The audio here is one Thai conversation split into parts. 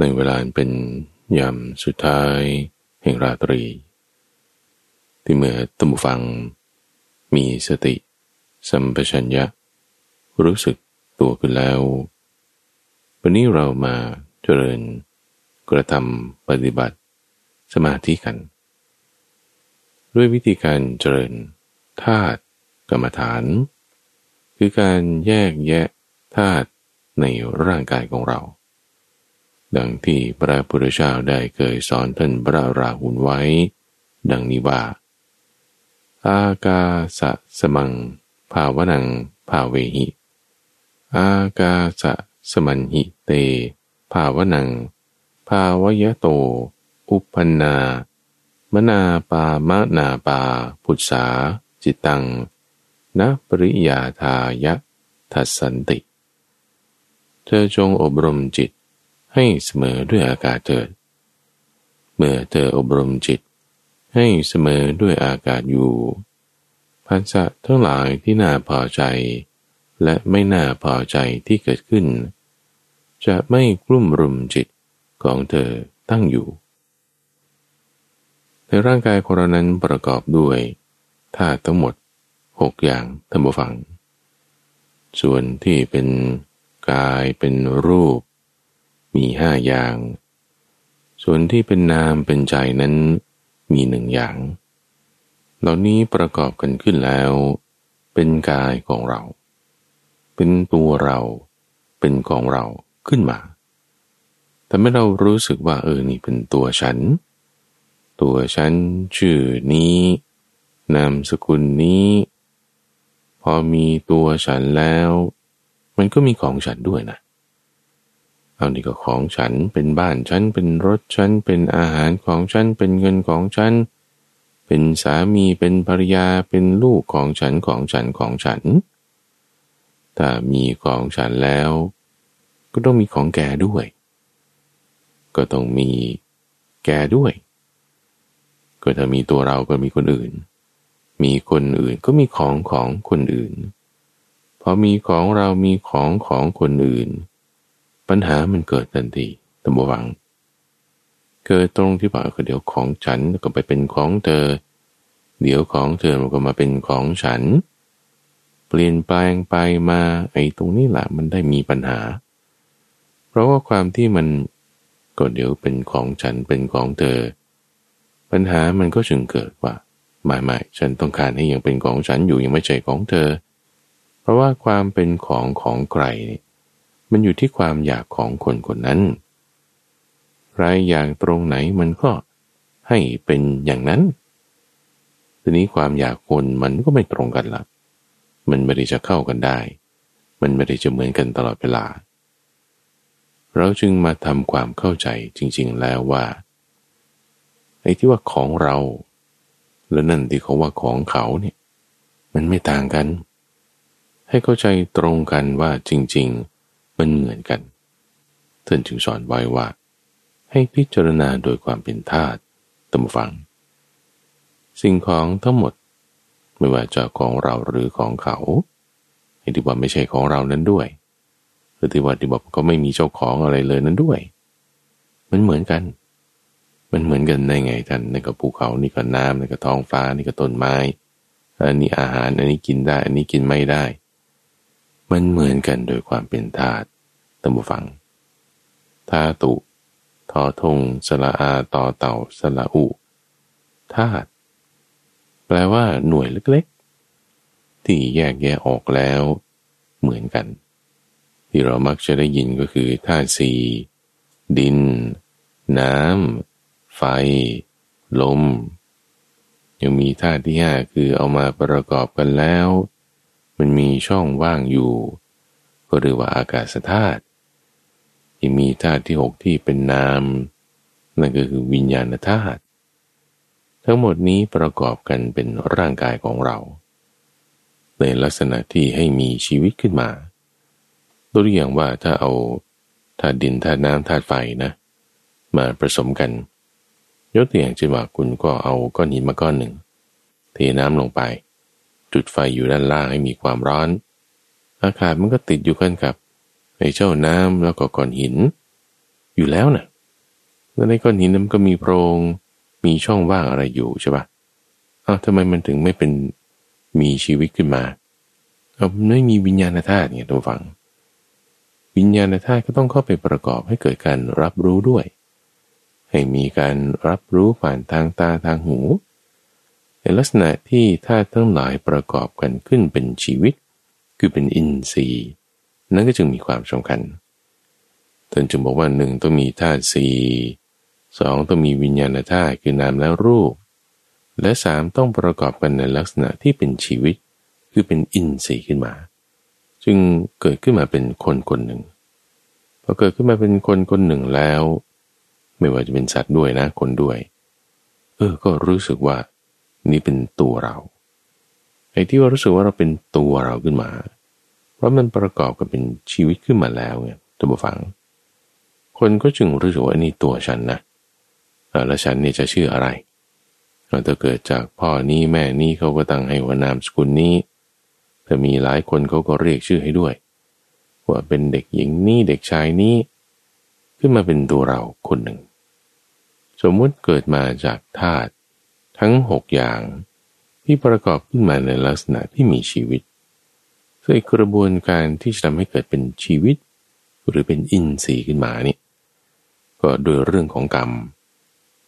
ในเวลาเป็นยามสุดท้าย แห่งราตรี ที่เมื่อตัมฟัง มีสติ สัมปชัญญะ รู้สึกตัวขึ้นแล้ว วันนี้เรามาเจริญกระทำปฏิบัติ สมาธิกัน ด้วยวิธีการเจริญธาตุกรรมฐาน คือการแยกแยะธาตุในร่างกายของเรา ดังที่พระพุทธเจ้าได้เคยสอนท่านพระราหุลไว้ ดังนี้ว่า อากาสะสมัง ภาวนัง ภาเวหิ อากาสะสมันหิเต ภาวนัง ภาวยโต อุปนนา มนาปามะนาปา พุทธาจิตังนปริยาทายะทัสันติ เธอจงอบรมจิต ให้เสมอด้วยอากาศเถิด เมื่อเธออบรมจิต ให้เสมอด้วยอากาศอยู่พันธะทั้งหลายที่น่าพอใจ และไม่น่าพอใจที่เกิดขึ้น จะไม่กลุ่มรุมจิตของเธอตั้งอยู่ ในร่างกายของเรานั้นประกอบด้วยธาตุทั้งหมดหกอย่างท่านผู้ฟัง ส่วนที่เป็นกายเป็นรูป มีห้าอย่าง ส่วนที่เป็นนามเป็นใจนั้นมีหนึ่งอย่าง เหล่านี้ประกอบกันขึ้นแล้ว เป็นกายของเรา เป็นตัวเรา เป็นของเราขึ้นมาแต่เมื่อเรารู้สึกว่าเออนี่เป็นตัวฉัน ตัวฉันชื่อนี้ นามสกุลนี้ พอมีตัวฉันแล้ว มันก็มีของฉันด้วยนะเอานี่ก็ของฉันเป็นบ้านฉันเป็นรถฉันเป็นอาหารของฉันเป็นเงินของฉัน เป็นสามีเป็นภรรยาเป็นลูกของฉันของฉันของฉัน ถ้ามีของฉันแล้ว ก็ต้องมีของแกด้วย ก็ต้องมีแกด้วย ก็ถ้ามีตัวเราก็มีคนอื่น มีคนอื่นก็มีของของคนอื่นพอมีของเรามีของของคนอื่น ปัญหามันเกิดทันทีตัมบวัง เกิดตรงที่บอกเดี๋ยวของฉันก็ไปเป็นของเธอ เดี๋ยวของเธอมันก็มาเป็นของฉัน เปลี่ยนแปลงไปมาไอ้ตรงนี้แหละมันได้มีปัญหา เพราะว่าความที่มันก็เดี๋ยวเป็นของฉันเป็นของเธอ ปัญหามันก็จึงเกิดว่าไม่ไม่ฉันต้องการให้ยังเป็นของฉันอยู่ยังไม่ใช่ของเธอ เพราะว่าความเป็นของของใคร มันอยู่ที่ความอยากของคนคนนั้นใครอยากตรงไหนมันก็ให้เป็นอย่างนั้น ทีนี้ความอยากคนมันก็ไม่ตรงกันละมันไม่ได้จะเข้ากันได้ มันไม่ได้จะเหมือนกันตลอดเวลา เราจึงมาทำความเข้าใจจริง ๆ แล้วว่าไอ้ที่ว่าของเรา แล้วนั่นที่เขาว่าของเขาเนี่ย มันไม่ต่างกัน ให้เข้าใจตรงกันว่าจริง ๆ มันเหมือนกันท่านจึงสอนไว้ว่า ให้พิจารณาโดยความเป็นธาตุตมฟัง สิ่งของทั้งหมด ไม่ว่าจะของเราหรือของเขาไอ้ที่ว่าไม่ใช่ของเรานั้นด้วยหรือที่ว่าที่บอกเขาไม่มีเจ้าของอะไรเลยนั้นด้วย มันเหมือนกัน มันเหมือนกันได้ไงท่านนี่ก็ภูเขานี่ก็น้ำนี่ก็ท้องฟ้านี่ก็ต้นไม้อันนี้อาหารอันนี้กินได้ อันนี้กินไม่ได้ มันเหมือนกันโดยความเป็นธาตุ ตัมบูฟังธาตุทอทงสละอาต่อเต่าสละอุธาตุแปลว่าหน่วยเล็กๆ ที่แยกแยะออกแล้ว เหมือนกัน ที่เรามักจะได้ยินก็คือธาตุสีดิน น้ำ ไฟ ลม ยังมีธาตุที่ห้าคือเอามาประกอบกันแล้ว มันมีช่องว่างอยู่ ก็เรียกว่าอากาศธาตุ ยังมีธาตุที่หกที่เป็นนาม นั่นก็คือวิญญาณธาตุทั้งหมดนี้ประกอบกันเป็นร่างกายของเรา ในลักษณะที่ให้มีชีวิตขึ้นมาตัวอย่างว่าถ้าเอาธาตุดินธาตุน้ำธาตุไฟนะ มาผสมกันยกตัวอย่างเช่นว่าคุณก็เอาก้อนหินมาก้อนหนึ่ง เทน้ำลงไป จุดไฟอยู่ด้านล่างให้มีความร้อน อากาศมันก็ติดอยู่กันกับ ไอ้เจ้าน้ำแล้วก็ก้อนหิน อยู่แล้วนะ่ะแล้วในก้อนหินนั้นก็มีโพรงมีช่องว่างอะไรอยู่ใช่ปะอ้าวทำไมมันถึงไม่เป็นมีชีวิตขึ้นมาเอาไม่มีวิญญาณธาตุเนี่ยทุกฝัง วิญญาณธาตุก็ต้องเข้าไปประกอบให้เกิดการรับรู้ด้วย ให้มีการรับรู้ผ่านทางตาทางหู ในลักษณะที่ธาตุทั้งหลายประกอบกันขึ้นเป็นชีวิต คือเป็นอินทรีย์ นั่นก็จึงมีความสำคัญท่านจึงบอกว่าหนึ่งต้องมีธาตุสี่สองต้องมีวิญญาณธาตุคือนามและรูป และสามต้องประกอบกันในลักษณะที่เป็นชีวิต คือเป็นอินทรีย์ขึ้นมา จึงเกิดขึ้นมาเป็นคนคนหนึ่งพอเกิดขึ้นมาเป็นคนคนหนึ่งแล้ว ไม่ว่าจะเป็นสัตว์ด้วยนะคนด้วย เออ ก็รู้สึกว่า นี่เป็นตัวเราไอ้ที่ว่ารู้สึกว่าเราเป็นตัวเราขึ้นมา เพราะมันประกอบกับเป็นชีวิตขึ้นมาแล้วไงตัวบฟัง คนก็จึงรู้สึกว่านี่ตัวฉันนะแล้วฉันนี่จะชื่ออะไรเราจะเกิดจากพ่อนี้แม่นี้เขาก็ตั้งให้ว่านามสกุลนี้แต่มีหลายคนเขาก็เรียกชื่อให้ด้วย ว่าเป็นเด็กหญิงนี้เด็กชายนี้ ขึ้นมาเป็นตัวเราคนหนึ่ง สมมุติเกิดมาจากธาตุทั้งหกอย่างที่ประกอบขึ้นมาในลักษณะที่มีชีวิต ซึ่งกระบวนการที่จะทำให้เกิดเป็นชีวิต หรือเป็นอินทรีย์ขึ้นมานี่ก็โดยเรื่องของกรรม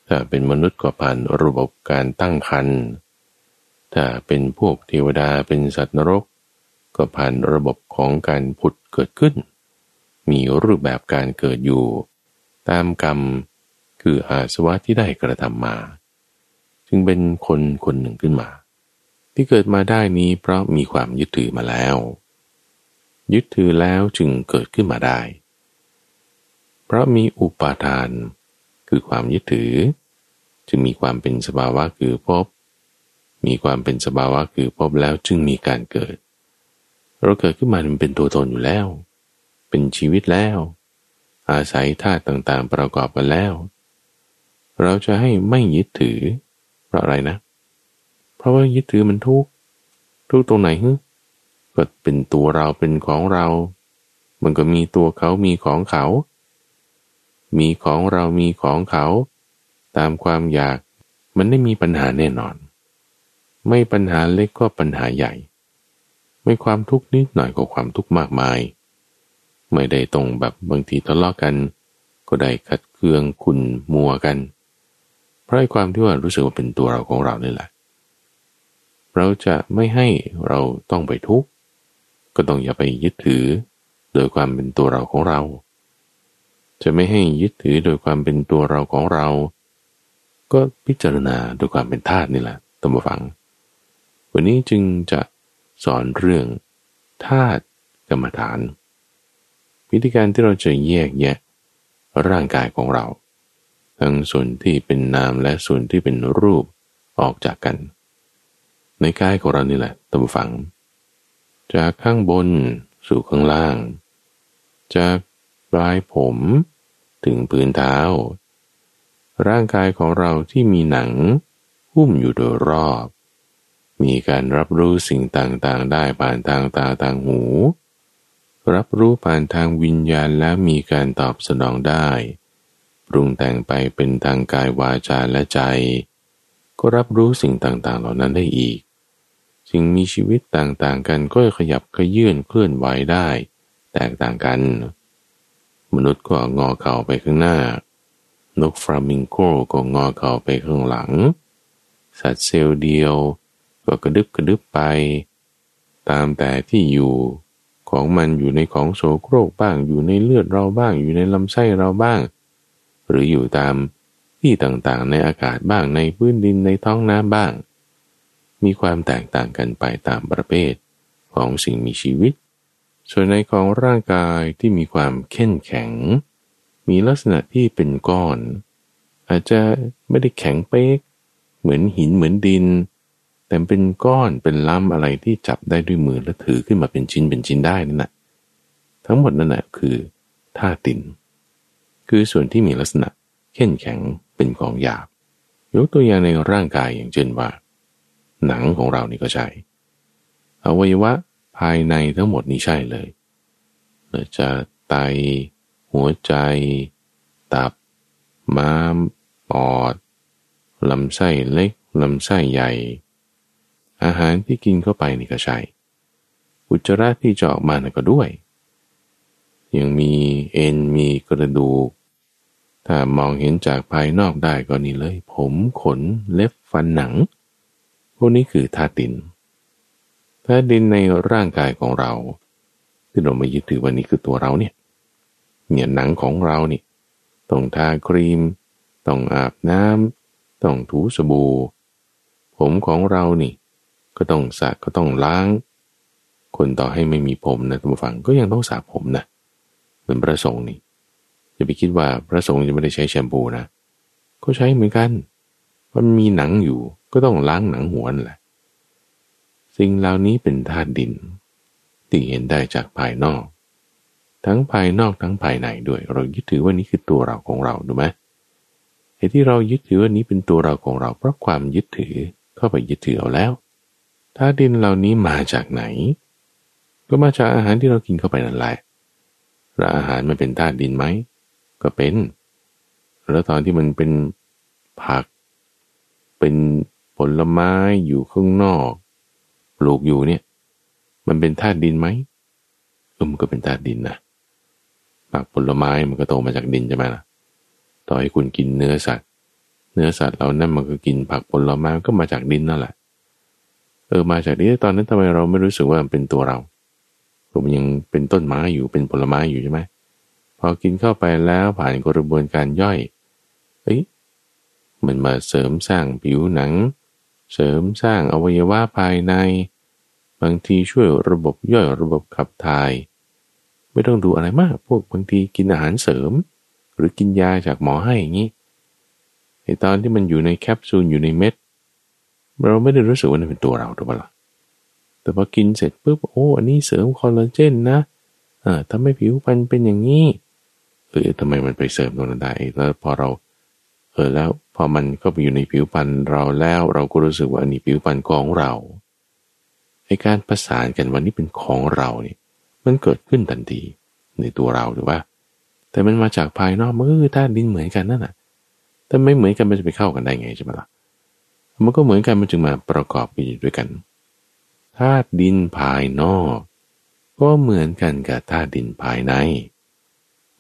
ถ้าเป็นมนุษย์ก็ผ่านระบบการตั้งครรภ์ถ้าเป็นพวกเทวดาเป็นสัตว์นรก ก็ผ่านระบบของการผุดเกิดขึ้น มีรูปแบบการเกิดอยู่ ตามกรรมคืออาสวะที่ได้กระทำมา จึงเป็นคนคนหนึ่งขึ้นมา ที่เกิดมาได้นี้เพราะมีความยึดถือมาแล้ว ยึดถือแล้วจึงเกิดขึ้นมาได้ เพราะมีอุปาทาน คือความยึดถือ จึงมีความเป็นสภาวะคือพบ มีความเป็นสภาวะคือพบแล้วจึงมีการเกิด เราเกิดขึ้นมามันเป็นตัวตนอยู่แล้ว เป็นชีวิตแล้ว อาศัยธาตุต่างๆประกอบกันแล้ว เราจะให้ไม่ยึดถือ เพราะอะไรนะเพราะว่ายึดถือมันทุกทุกตรงไหนฮึก็เป็นตัวเราเป็นของเรา มันก็มีตัวเขามีของเขา มีของเรามีของเขา ตามความอยากมันไม่มีปัญหาแน่นอน ไม่ปัญหาเล็กก็ปัญหาใหญ่ ไม่ความทุกข์นิดหน่อยก็ความทุกข์มากมาย ไม่ได้ตรงแบบบางทีทะเลาะกัน ก็ได้ขัดเคืองคุณมัวกัน เพราะความที่ว่ารู้สึกว่าเป็นตัวเราของเราเนี่แหละ เราจะไม่ให้เราต้องไปทุกข์ก็ต้องอย่าไปยึดถือ โดยความเป็นตัวเราของเรา จะไม่ให้ยึดถือโดยความเป็นตัวเราของเรา ก็พิจารณาโดยความเป็นธาตุนี่แหละตั้งมาฟัง วันนี้จึงจะสอนเรื่องธาตุกรรมฐาน วิธีการที่เราจะแยกแยะร่างกายของเรา ทั้งส่วนที่เป็นนามและส่วนที่เป็นรูปออกจากกัน ในกายของเรานี่แหละตำฝัง จากข้างบนสู่ข้างล่าง จากปลายผมถึงพื้นเท้า ร่างกายของเราที่มีหนังหุ้มอยู่โดยรอบ มีการรับรู้สิ่งต่างๆ ได้ผ่านทางตาทางหู รับรู้ผ่านทางวิญญาณแล้วมีการตอบสนองได้ ปรุงแต่งไปเป็นทางกายวาจาและใจ ก็รับรู้สิ่งต่างๆ เหล่านั้นได้อีก สิ่งมีชีวิตต่างๆกันก็ขยับขยื่นเคลื่อนไหวได้ แตกต่างกัน มนุษย์ก็งอเข่าไปข้างหน้า นกฟลามิงโกก็งอเข่าไปข้างหลัง สัตว์เซลล์เดียว ก็กระดึบกระดึบไป ตามแต่ที่อยู่ของมันอยู่ในของโสโครกบ้าง อยู่ในเลือดเราบ้าง อยู่ในลำไส้เราบ้าง หรืออยู่ตามที่ต่างๆ ในอากาศบ้างในพื้นดินในท้องน้ำบ้าง มีความแตกต่างกันไปตามประเภทของสิ่งมีชีวิต ส่วนในของร่างกายที่มีความเข้มแข็ง มีลักษณะที่เป็นก้อน อาจจะไม่ได้แข็งเป๊ก เหมือนหินเหมือนดิน แต่เป็นก้อนเป็นล้ำอะไรที่จับได้ด้วยมือและถือขึ้นมาเป็นชิ้นเป็นชิ้นได้นั่นแหะทั้งหมดนั่นแหะคือท่าติน คือส่วนที่มีลักษณะเข้มแข็งเป็นของหยาบ ยกตัวอย่างในร่างกายอย่างเช่นว่า หนังของเรานี่ก็ใช่อวัยวะภายในทั้งหมดนี้ใช่เลยจะไต หัวใจ ตับ ม้าม ปอด ลำไส้เล็ก ลำไส้ใหญ่ อาหารที่กินเข้าไปนี่ก็ใช่ อุจจาระที่จะออกมานี่ก็ด้วย ยังมีเอ็น มีกระดูก ถ้ามองเห็นจากภายนอกได้ก็นี่เลย ผมขนเล็บฟันหนัง วกนี้คือธาตุดินธาตุดินในร่างกายของเรา ที่เราไม่ยึดถือวันนี้คือตัวเราเนี่ยเนี่ยหนังของเรานี่ต้องทาครีม ต้องอาบน้ำต้องถูสบู่ผมของเรานี่ ก็ต้องสระก็ต้องล้าง คนต่อให้ไม่มีผมนะท่านผู้ฟังก็ยังต้องสระผมนะเหมือนพระสงฆ์นี่อย่าไปคิดว่าพระสงฆ์จะไม่ได้ใช้แชมพูนะก็ใช้เหมือนกัน มันมีหนังอยู่ ก็ต้องล้างหนังหัวนั่นแหละ สิ่งเหล่านี้เป็นธาตุดินที่เห็นได้จากภายนอก ทั้งภายนอกทั้งภายในด้วย เรายึดถือว่านี้คือตัวเราของเราดูไหมไอ้ที่เรายึดถือว่านี้เป็นตัวเราของเรา เพราะความยึดถือเข้าไปยึดถือเอาแล้วธาตุดินเหล่านี้มาจากไหน ก็มาจากอาหารที่เรากินเข้าไปนั่นแหละแล้วอาหารมันเป็นธาตุดินไหม ก็เป็น แล้วตอนที่มันเป็นผัก เป็นผลไม้อยู่ข้างนอก ปลูกอยู่เนี่ย มันเป็นธาตุดินไหมเออมันก็เป็นธาตุดินนะผักผลไม้มันก็โตมาจากดินใช่ไหมล่ะ ต่อให้คุณกินเนื้อสัตว์ เนื้อสัตว์เรานั่นมันก็กินผักผลไม้ก็มาจากดินนั่นแหละ เออมาจากดินตอนนั้นทำไมเราไม่รู้สึกว่ามันเป็นตัวเราผมยังเป็นต้นไม้อยู่เป็นผลไม้อยู่ใช่ไหมพอกินเข้าไปแล้วผ่านกระบวนการย่อย เอ้ย มันมาเสริมสร้างผิวหนัง เสริมสร้างอวัยวะภายใน บางทีช่วยระบบย่อยระบบขับถ่าย ไม่ต้องดูอะไรมาก พวกบางทีกินอาหารเสริม หรือกินยาจากหมอให้อย่างนี้ไอตอนที่มันอยู่ในแคปซูลอยู่ในเม็ด เราไม่ได้รู้สึกว่ามันเป็นตัวเราถูกปะล่ะแต่พอกินเสร็จปุ๊บโอ้อันนี้เสริมคอลลาเจนนะอ่าทำให้ผิวพรรณเป็นอย่างนี้เออทำไมมันไปเสริมตรงนั้นได้แล้วพอเรา เออแล้วพอมันเข้าไปอยู่ในผิวพรรณเราแล้วเราก็รู้สึกว่านนี้ผิวพรรณของเราในการประสานกันวันนี้เป็นของเราเนี่ยมันเกิดขึ้นทันทีในตัวเราหรือว่า แต่มันมาจากภายนอกมันก็คือธาตุดินเหมือนกันนั่นแหะแต่ไม่เหมือนกันมันจะไปเข้ากันได้ไงใช่ไหมล่ะมันก็เหมือนกันมันจึงมาประกอบกันด้วยกันธาตุดินภายนอก ก็เหมือนกันกับธาตุดินภายใน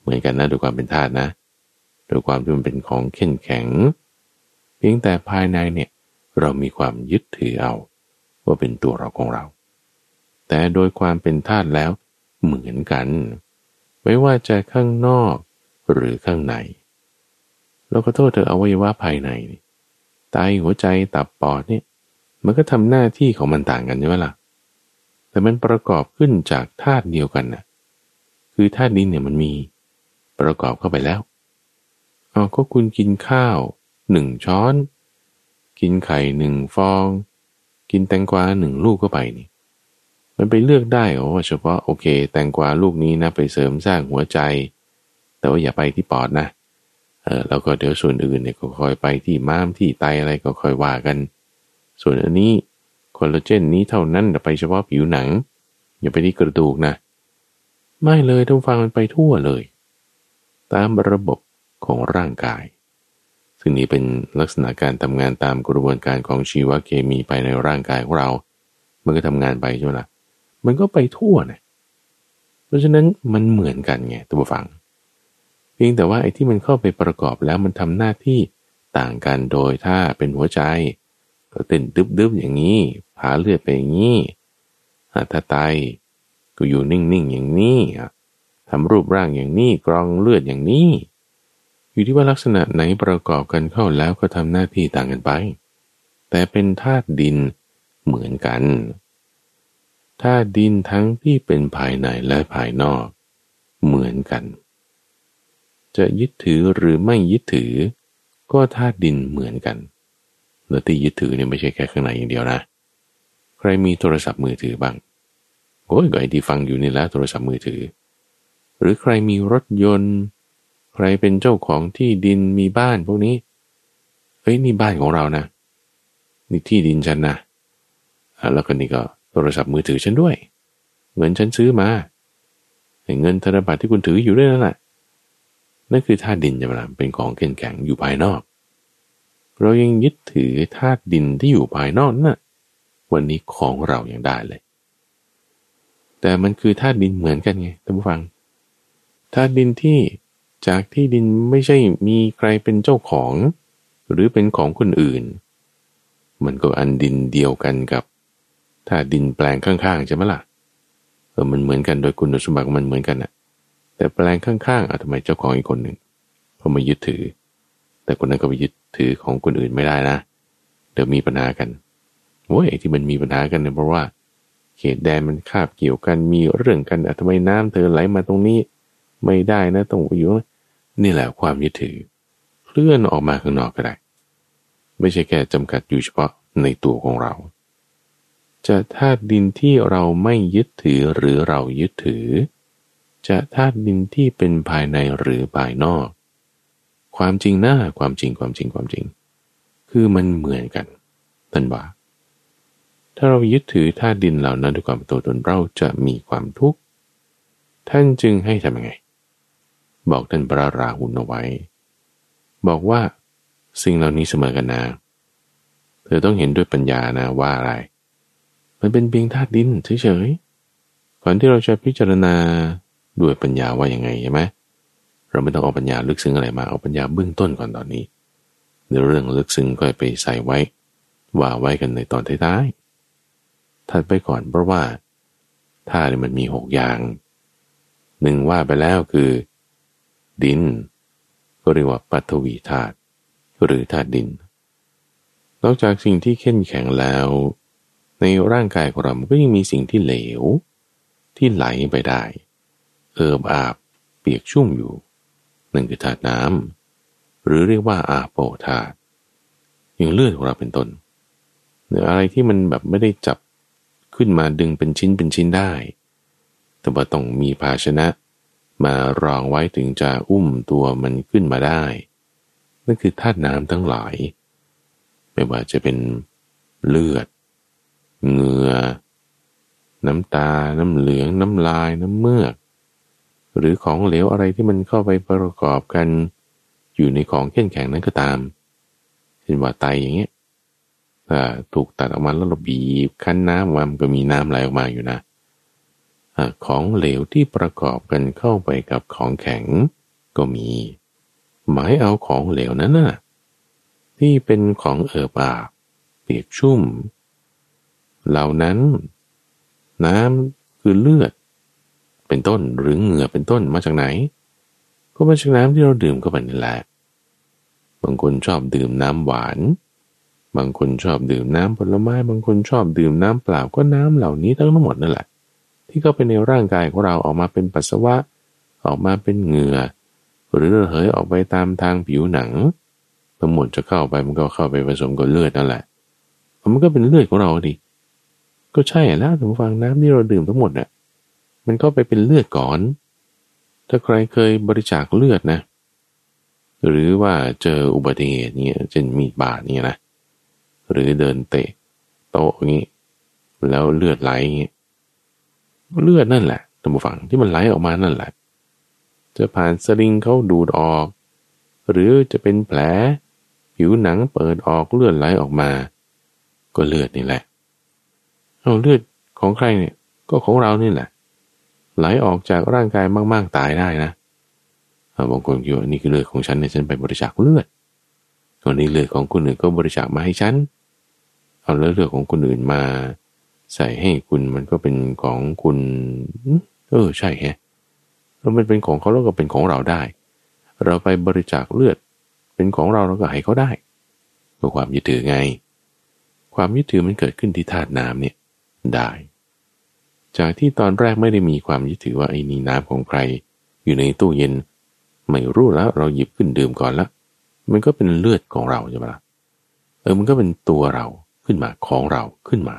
เหมือนกันนะดยความเป็นธาตุนะ โดยความที่มันเป็นของเข้นแข็ง เพียงแต่ภายในเนี่ยเรามีความยึดถือเอา ว่าเป็นตัวเราของเรา แต่โดยความเป็นธาตุแล้วเหมือนกัน ไม่ว่าจะข้างนอกหรือข้างใน เราก็โทษเธออวัยวะภายในไตหัวใจตับปอดเนี่ยมันก็ทำหน้าที่ของมันต่างกันใช่ไหมล่ะ แต่มันประกอบขึ้นจากธาตุเดียวกันนะ่ะ คือธาตุดินเนี่ยมันมีประกอบเข้าไปแล้ว เอาก็คุณกินข้าวหนึ่งช้อน กินไข่หนึ่งฟอง กินแตงกวาหนึ่งลูกก็ไปนี่ มันไปเลือกได้โอ้เฉพาะโอเค แตงกวาลูกนี้นะไปเสริมสร้างหัวใจ แต่ว่าอย่าไปที่ปอดนะเออแล้วก็เดี๋ยวส่วนอื่นเนี่ยก็คอยไปที่ม้ามที่ไตอะไรก็ค่อยว่ากัน ส่วนอันนี้คอลลาเจนนี้เท่านั้นแต่ไปเฉพาะผิวหนัง อย่าไปที่กระดูกนะ ไม่เลยทุกฟังมันไปทั่วเลย ตามระบบ ของร่างกาย ซึ่งนี้เป็นลักษณะการทำงานตามกระบวนการของชีวเคมีไปในร่างกายของเรา มันก็ทำงานไปใช่ไหมละ่ะ มันก็ไปทั่วนะเพราะฉะนั้นมันเหมือนกันไงตัวฟัง เพียงแต่ว่าไอ้ที่มันเข้าไปประกอบแล้วมันทำหน้าที่ต่างกันโดยถ้าเป็นหัวใจ ก็เต้นดึบๆอย่างนี้ผาเลือดไปอย่างนี้ถ้าไตก็อยู่นิ่งๆอย่างนี้ทำรูปร่างอย่างนี้กรองเลือดอย่างนี้ อยู่ที่ว่าลักษณะไหนประกอบกันเข้าแล้วก็ทำหน้าที่ต่างกันไป แต่เป็นธาตุดินเหมือนกันธาตุดินทั้งที่เป็นภายในและภายนอก เหมือนกัน จะยึดถือหรือไม่ยึดถือ ก็ธาตุดินเหมือนกันแล้วที่ยึดถือเนี่ยไม่ใช่แค่ข้างในอย่างเดียวนะ ใครมีโทรศัพท์มือถือบ้างโอ้ยก็ไอที่ฟังอยู่นี่แล้วโทรศัพท์มือถือ หรือใครมีรถยนต์ ใครเป็นเจ้าของที่ดินมีบ้านพวกนี้ เฮ้ยนี่บ้านของเรานะ นี่ที่ดินฉันนะแล้วก็นี่ก็โทรศัพท์มือถือฉันด้วย เงินฉันซื้อมาเงินธนบัตรที่คุณถืออยู่ด้วยนั่นแหละนั่นคือธาตุดินจะมาเป็นของแข็งแข็งอยู่ภายนอก เรายังยึดถือธาตุดินที่อยู่ภายนอกนะ่ะวันนี้ของเรายัางได้เลย แต่มันคือธาตุดินเหมือนกันไงท่านผู้ฟังธาตุดินที่ จากที่ดินไม่ใช่มีใครเป็นเจ้าของ หรือเป็นของคนอื่น มันก็อันดินเดียวกันกับธาดินแปลงข้างๆใช่ไหมล่ะเออมันเหมือนกันโดยคุณสมบัติมันเหมือนกันนะแต่แปลงข้างๆอะทำไมเจ้าของอีกคนหนึ่งเขามายึดถือ แต่คนนั้นก็ไปยึดถือของคนอื่นไม่ได้นะ เดี๋ยวมีปัญหากันโอ้ยที่มันมีปัญหากันเนี่ยเพราะว่า เขตแดนมันคาบเกี่ยวกันมีเรื่องกันทำไมน้ำเธอไหลมาตรงนี้ ไม่ได้นะตรงอยู่ นี่แหละความยึดถือ เคลื่อนออกมาข้างนอกก็ได้ ไม่ใช่แค่จำกัดอยู่เฉพาะในตัวของเรา จะธาตุดินที่เราไม่ยึดถือหรือเรายึดถือ จะธาตุดินที่เป็นภายในหรือภายนอก ความจริงหน้าความจริงความจริงความจริง คือมันเหมือนกันท่านว่าถ้าเรายึดถือธาตุดินเหล่านั้นด้วยความตัวตนเราจะมีความทุกข์ ท่านจึงให้ทำยังไง บอกท่านพระราหุลเอาไว้ บอกว่าสิ่งเหล่านี้เสมอกันนะเธอต้องเห็นด้วยปัญญานะว่าอะไร มันเป็นเพียงธาตุดินเฉยๆก่อนที่เราจะพิจารณาด้วยปัญญาว่ายังไงใช่ไหมเราไม่ต้องเอาปัญญาลึกซึ้งอะไรมาเอาปัญญาเบื้องต้นก่อนตอนนี้ในเรื่องลึกซึ้งก็ไปใส่ไว้ ว่าไว้กันในตอนท้ายๆถัดไปก่อนเพราะว่าธาตุมันมีหกอย่างหนึ่งว่าไปแล้วคือ ดิน ก็เรียกว่าปัทวีธาตุหรือธาตุดิน นอกจากสิ่งที่เข้มแข็งแล้ว ในร่างกายของเราก็ยังมีสิ่งที่เหลว ที่ไหลไปได้ เอิบอาบเปียกชุ่มอยู่นั่นคือธาตุน้ำหรือเรียกว่าอาโปธาตุอย่างเลือดของเราเป็นต้นหรืออะไรที่มันแบบไม่ได้จับขึ้นมาดึงเป็นชิ้นเป็นชิ้นได้ แต่ว่าต้องมีภาชนะ มารองไว้ถึงจะอุ้มตัวมันขึ้นมาได้ นั่นคือธาตุน้ำทั้งหลาย ไม่ว่าจะเป็นเลือดเหงื่อ น้ำตา น้ำเหลือง น้ำลาย น้ำเมือก หรือของเหลวอะไรที่มันเข้าไปประกอบกัน อยู่ในของเข้มแข็งนั้นก็ตาม เช่นว่าไตอย่างเงี้ยถูกตัดออกมาแล้วเราบีบคั้นน้ำมันก็มีน้ำไหลออกมาอยู่นะ ของเหลวที่ประกอบกันเข้าไปกับของแข็ง ก็มี หมายเอาของเหลวนั้นน่ะที่เป็นของเอ่อปากเปียกชุ่ม เหล่านั้น น้ำคือเลือด เป็นต้นหรือเหงื่อเป็นต้นมาจากไหน ก็มาจากน้ำที่เราดื่มเข้าไปนี่แหละบางคนชอบดื่มน้ำหวาน บางคนชอบดื่มน้ำผลไม้ บางคนชอบดื่มน้ำเปล่าก็น้ำเหล่านี้ทั้งหมดนั่นแหละ ที่เข้าไปในร่างกายของเราออกมาเป็นปัสสาวะ ออกมาเป็นเหงื่อ หรือระเหยออกไปตามทางผิวหนังทั้งหมดจะเข้าไปมันก็เข้าไปผสมกับเลือดนั่นแหละมันก็เป็นเลือดของเราดิก็ใช่แล้วถึงฟังน้ำที่เราดื่มทั้งหมดเนี่ยมันก็ไปเป็นเลือดก่อน ถ้าใครเคยบริจาคเลือดนะ หรือว่าเจออุบัติเหตุเนี่ยเช่นมีดบาดเนี่ยนะ หรือเดินเตะโต๊ะนี้แล้วเลือดไหลอย่างนี้ เลือดนั่นแหละท่านผู้ฟังที่มันไหลออกมานั่นแหละ จะผ่านสลิงเขาดูดออก หรือจะเป็นแผล ผิวหนังเปิดออกเลือดไหลออกมา ก็เลือดนี่แหละเอาเลือดของใครเนี่ย ก็ของเรานี่แหละ ไหลออกจากร่างกายมากๆตายได้นะบางคนคิดว่านี่คือเลือดของฉันเนี่ยฉันไปบริจาคเลือดคนนี้เลือดของคนอื่นก็บริจาคมาให้ฉัน เอาเลือดของคนอื่นมา ใส่ให้คุณมันก็เป็นของคุณ เออ ใช่แฮะแล้วมันเป็นของเขาแล้วก็เป็นของเราได้ เราไปบริจาคเลือด เป็นของเราเราก็ให้เขาได้เพื่อความยึดถือไง ความยึดถือมันเกิดขึ้นที่ธาตุน้ำเนี่ยได้ จากที่ตอนแรกไม่ได้มีความยึดถือว่าไอ้นี่น้ำของใคร อยู่ในตู้เย็น ไม่รู้แล้ว เราหยิบขึ้นดื่มก่อนละ มันก็เป็นเลือดของเราใช่ไหมล่ะเออมันก็เป็นตัวเราขึ้นมาของเราขึ้นมา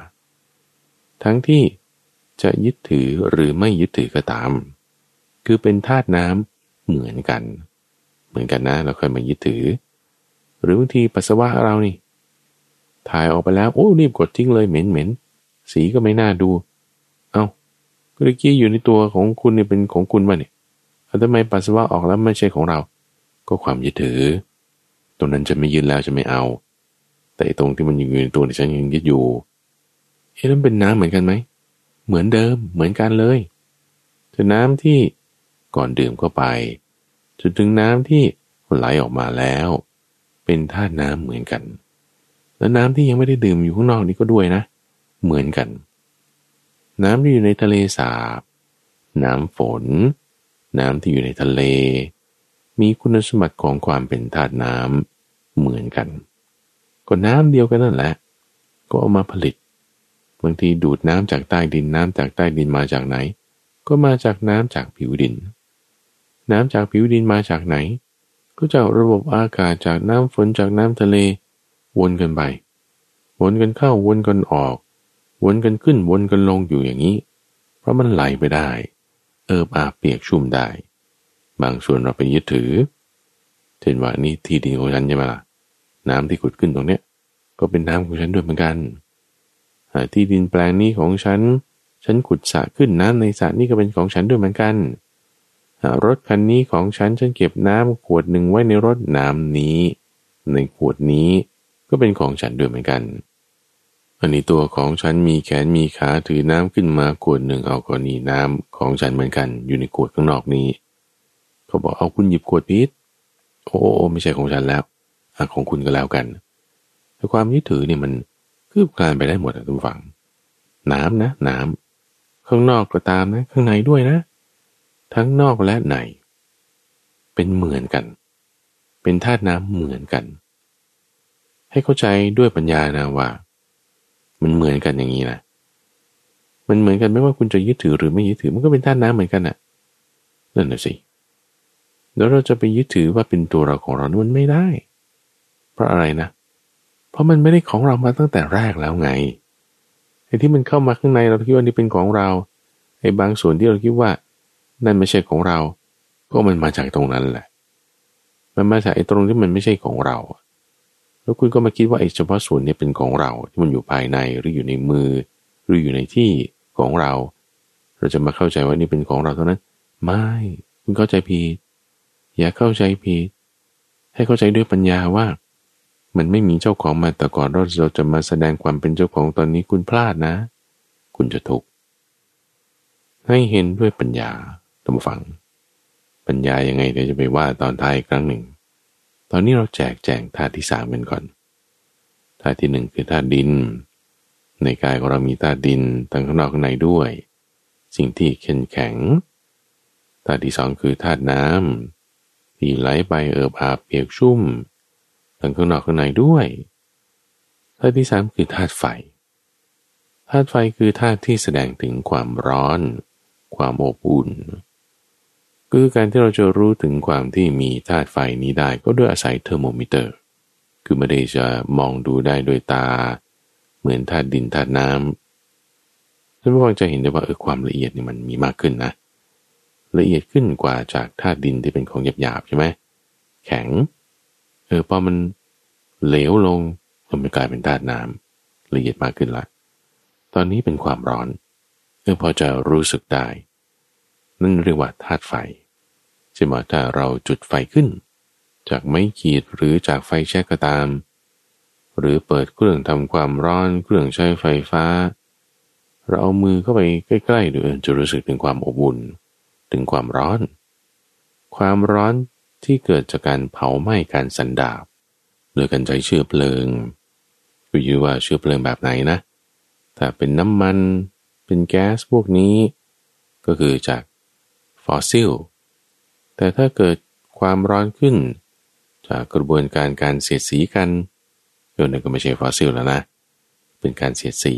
ทั้งที่จะยึดถือหรือไม่ยึดถือก็ตาม คือเป็นธาตุน้ำเหมือนกัน เหมือนกันนะเราเคยมายึดถือ หรือบางทีปัสสาวะเรานี่ ถ่ายออกไปแล้วโอ้รีบกดทิ้งเลยเหม็นเหม็นสีก็ไม่น่าดู เอา้าเมื่อกี้อยู่ในตัวของคุณเนี่ยเป็นของคุณมาเนี่ยทำไมปัสสาวะออกแล้วไม่ใช่ของเรา ก็ความยึดถือ ตรงนั้นจะไม่ยึดแล้วจะไม่เอา แต่ตรงที่มันอยู่ในตัวที่ฉันยังยึดอยู่ เอ๊ะนั้นเป็นน้ำเหมือนกันไหม เหมือนเดิมเหมือนกันเลยแต่น้ำที่ก่อนดื่มเข้าไปจนถึงน้ำที่ไหลออกมาแล้ว เป็นธาตุน้ำเหมือนกัน แล้วน้ำที่ยังไม่ได้ดื่มอยู่ข้างนอกนี้ก็ด้วยนะ เหมือนกัน น้ำที่อยู่ในทะเลสาบ น้ำฝน น้ำที่อยู่ในทะเล มีคุณสมบัติของความเป็นธาตุน้ำเหมือนกัน ก็น้ำเดียวกันนั่นแหละ ก็เอามาผลิต บางทีดูดน้ำจากใต้ดินน้ำจากใต้ดินมาจากไหน ก็มาจากน้ำจากผิวดิน น้ำจากผิวดินมาจากไหน ก็จากระบบอากาศจากน้ำฝนจากน้ำทะเล วนกันไป วนกันเข้าวนกันออก วนกันขึ้นวนกันลงอยู่อย่างนี้ เพราะมันไหลไปได้ เอิบอาเปียกชุ่มได้ บางส่วนเราไปยึดถือเช่นว่านี่ที่ดินของฉันใช่ไหมล่ะน้ำที่ขุดขึ้นตรงเนี้ย ก็เป็นน้ำของฉันด้วยเหมือนกัน ที่ดินแปลงนี้ของฉัน ฉันขุดสระขึ้นน้ำในสระนี่ก็เป็นของฉันด้วยเหมือนกันรถคันนี้ของฉันฉันเก็บน้ำขวดหนึ่งไว้ในรถน้ำนี้ ในขวดนี้ก็เป็นของฉันด้วยเหมือนกัน อันนี้ตัวของฉันมีแขนมีขาถือน้ำขึ้นมาขวดหนึ่งเอากรณีน้ำของฉันเหมือนกัน อยู่ในขวดข้างนอกนี้ เขาบอกเอาคุณหยิบขวดพิษโอ้ไม่ใช่ของฉันแล้วอของคุณก็แล้วกันแต่ความยึดถือเนี่ยมัน คืบคลานไปได้หมดทุกฝั่งน้ำนะ น้ำข้างนอกก็ตามนะ ข้างในด้วยนะ ทั้งนอกและใน เป็นเหมือนกัน เป็นธาตุน้ำเหมือนกัน ให้เข้าใจด้วยปัญญานะว่า มันเหมือนกันอย่างนี้นะมันเหมือนกันไม่ว่าคุณจะยึดถือหรือไม่ยึดถือมันก็เป็นธาตุน้ำเหมือนกันน่ะนั่นน่ะสิแล้วเราจะไปยึดถือว่าเป็นตัวเราของเรา มันไม่ได้ เพราะอะไรนะเพราะมันไม่ได้ของเรามาตั้งแต่แรกแล้วไงไอ้ที่มันเข้ามาข้างในเราคิดว่านี่เป็นของเราไอ้บางส่วนที่เราคิดว่า นั่นไม่ใช่ของเรา ก็มันมาจากตรงนั้นแหละ มันมาจากไอ้ตรงที่มันไม่ใช่ของเรา แล้วคุณก็มาคิดว่าไอ้เฉพาะส่วนนี้เป็นของเรา ที่มันอยู่ภายในหรืออยู่ในมือ หรืออยู่ในที่ของเรา เราจะมาเข้าใจว่านี่เป็นของเราเท่านั้น ไม่คุณเข้าใจผิดอย่าเข้าใจผิดให้เข้าใจด้วยปัญญาว่า มันไม่มีเจ้าของมาแต่ก่อนเราจะมาแสดงความเป็นเจ้าของตอนนี้คุณพลาดนะ คุณจะทุกข์ให้เห็นด้วยปัญญาท่านฟัง ปัญญายังไงเดี๋ยวจะไปว่าตอนท้ายครั้งหนึ่ง ตอนนี้เราแจกแจงธาตุที่สามกันก่อนธาตุที่หนึ่งคือธาตุดิน ในกายของเรามีธาตุดินทั้งข้างนอกข้างในด้วย สิ่งที่เข็นแข็งธาตุที่สองคือธาตุน้ำที่ไหลไปเอิบอาบเปียกชุ่ม ทั้งข้างนอกข้างในด้วยธาตุที่สามคือธาตุไฟธาตุไฟคือธาตุที่แสดงถึงความร้อน ความอบอุ่นคือการที่เราจะรู้ถึงความที่มีธาตุไฟนี้ได้ก็ด้วยอาศัยเทอร์โมมิเตอร์ คือไม่ได้จะมองดูได้โดยตา เหมือนธาตุดินธาตุน้ำท่านผู้ฟังจะเห็นได้ว่าเออความละเอียดนี่มันมีมากขึ้นนะ ละเอียดขึ้นกว่าจากธาตุดินที่เป็นของหยาบๆใช่ไหมแข็ง ออพอมันเหลวลงมันกลายเป็นธาตุน้ำละเอียดมากขึ้นละ ตอนนี้เป็นความร้อนเมื่อพอจะรู้สึกได้ นั่นเรียกว่าธาตุไฟใช่ไหมถ้าเราจุดไฟขึ้น จากไม้ขีดหรือจากไฟแช็กก็ตาม หรือเปิดเครื่องทำความร้อนเครื่องใช้ไฟฟ้า เราเอามือเข้าไปใกล้ๆดูจะรู้สึกถึงความอบอุ่น ถึงความร้อน ความร้อน ที่เกิดจากการเผาไหม้การสันดาบโดยการใช้เชื้อเพลิงก็อยู่ว่าเชื้อเพลิงแบบไหนนะ ถ้าเป็นน้ำมัน เป็นแก๊สพวกนี้ ก็คือจากฟอสซิล แต่ถ้าเกิดความร้อนขึ้น จากกระบวนการการเสียดสีกันโยนก็ไม่ใช่ฟอสซิลแล้วนะ เป็นการเสียดสี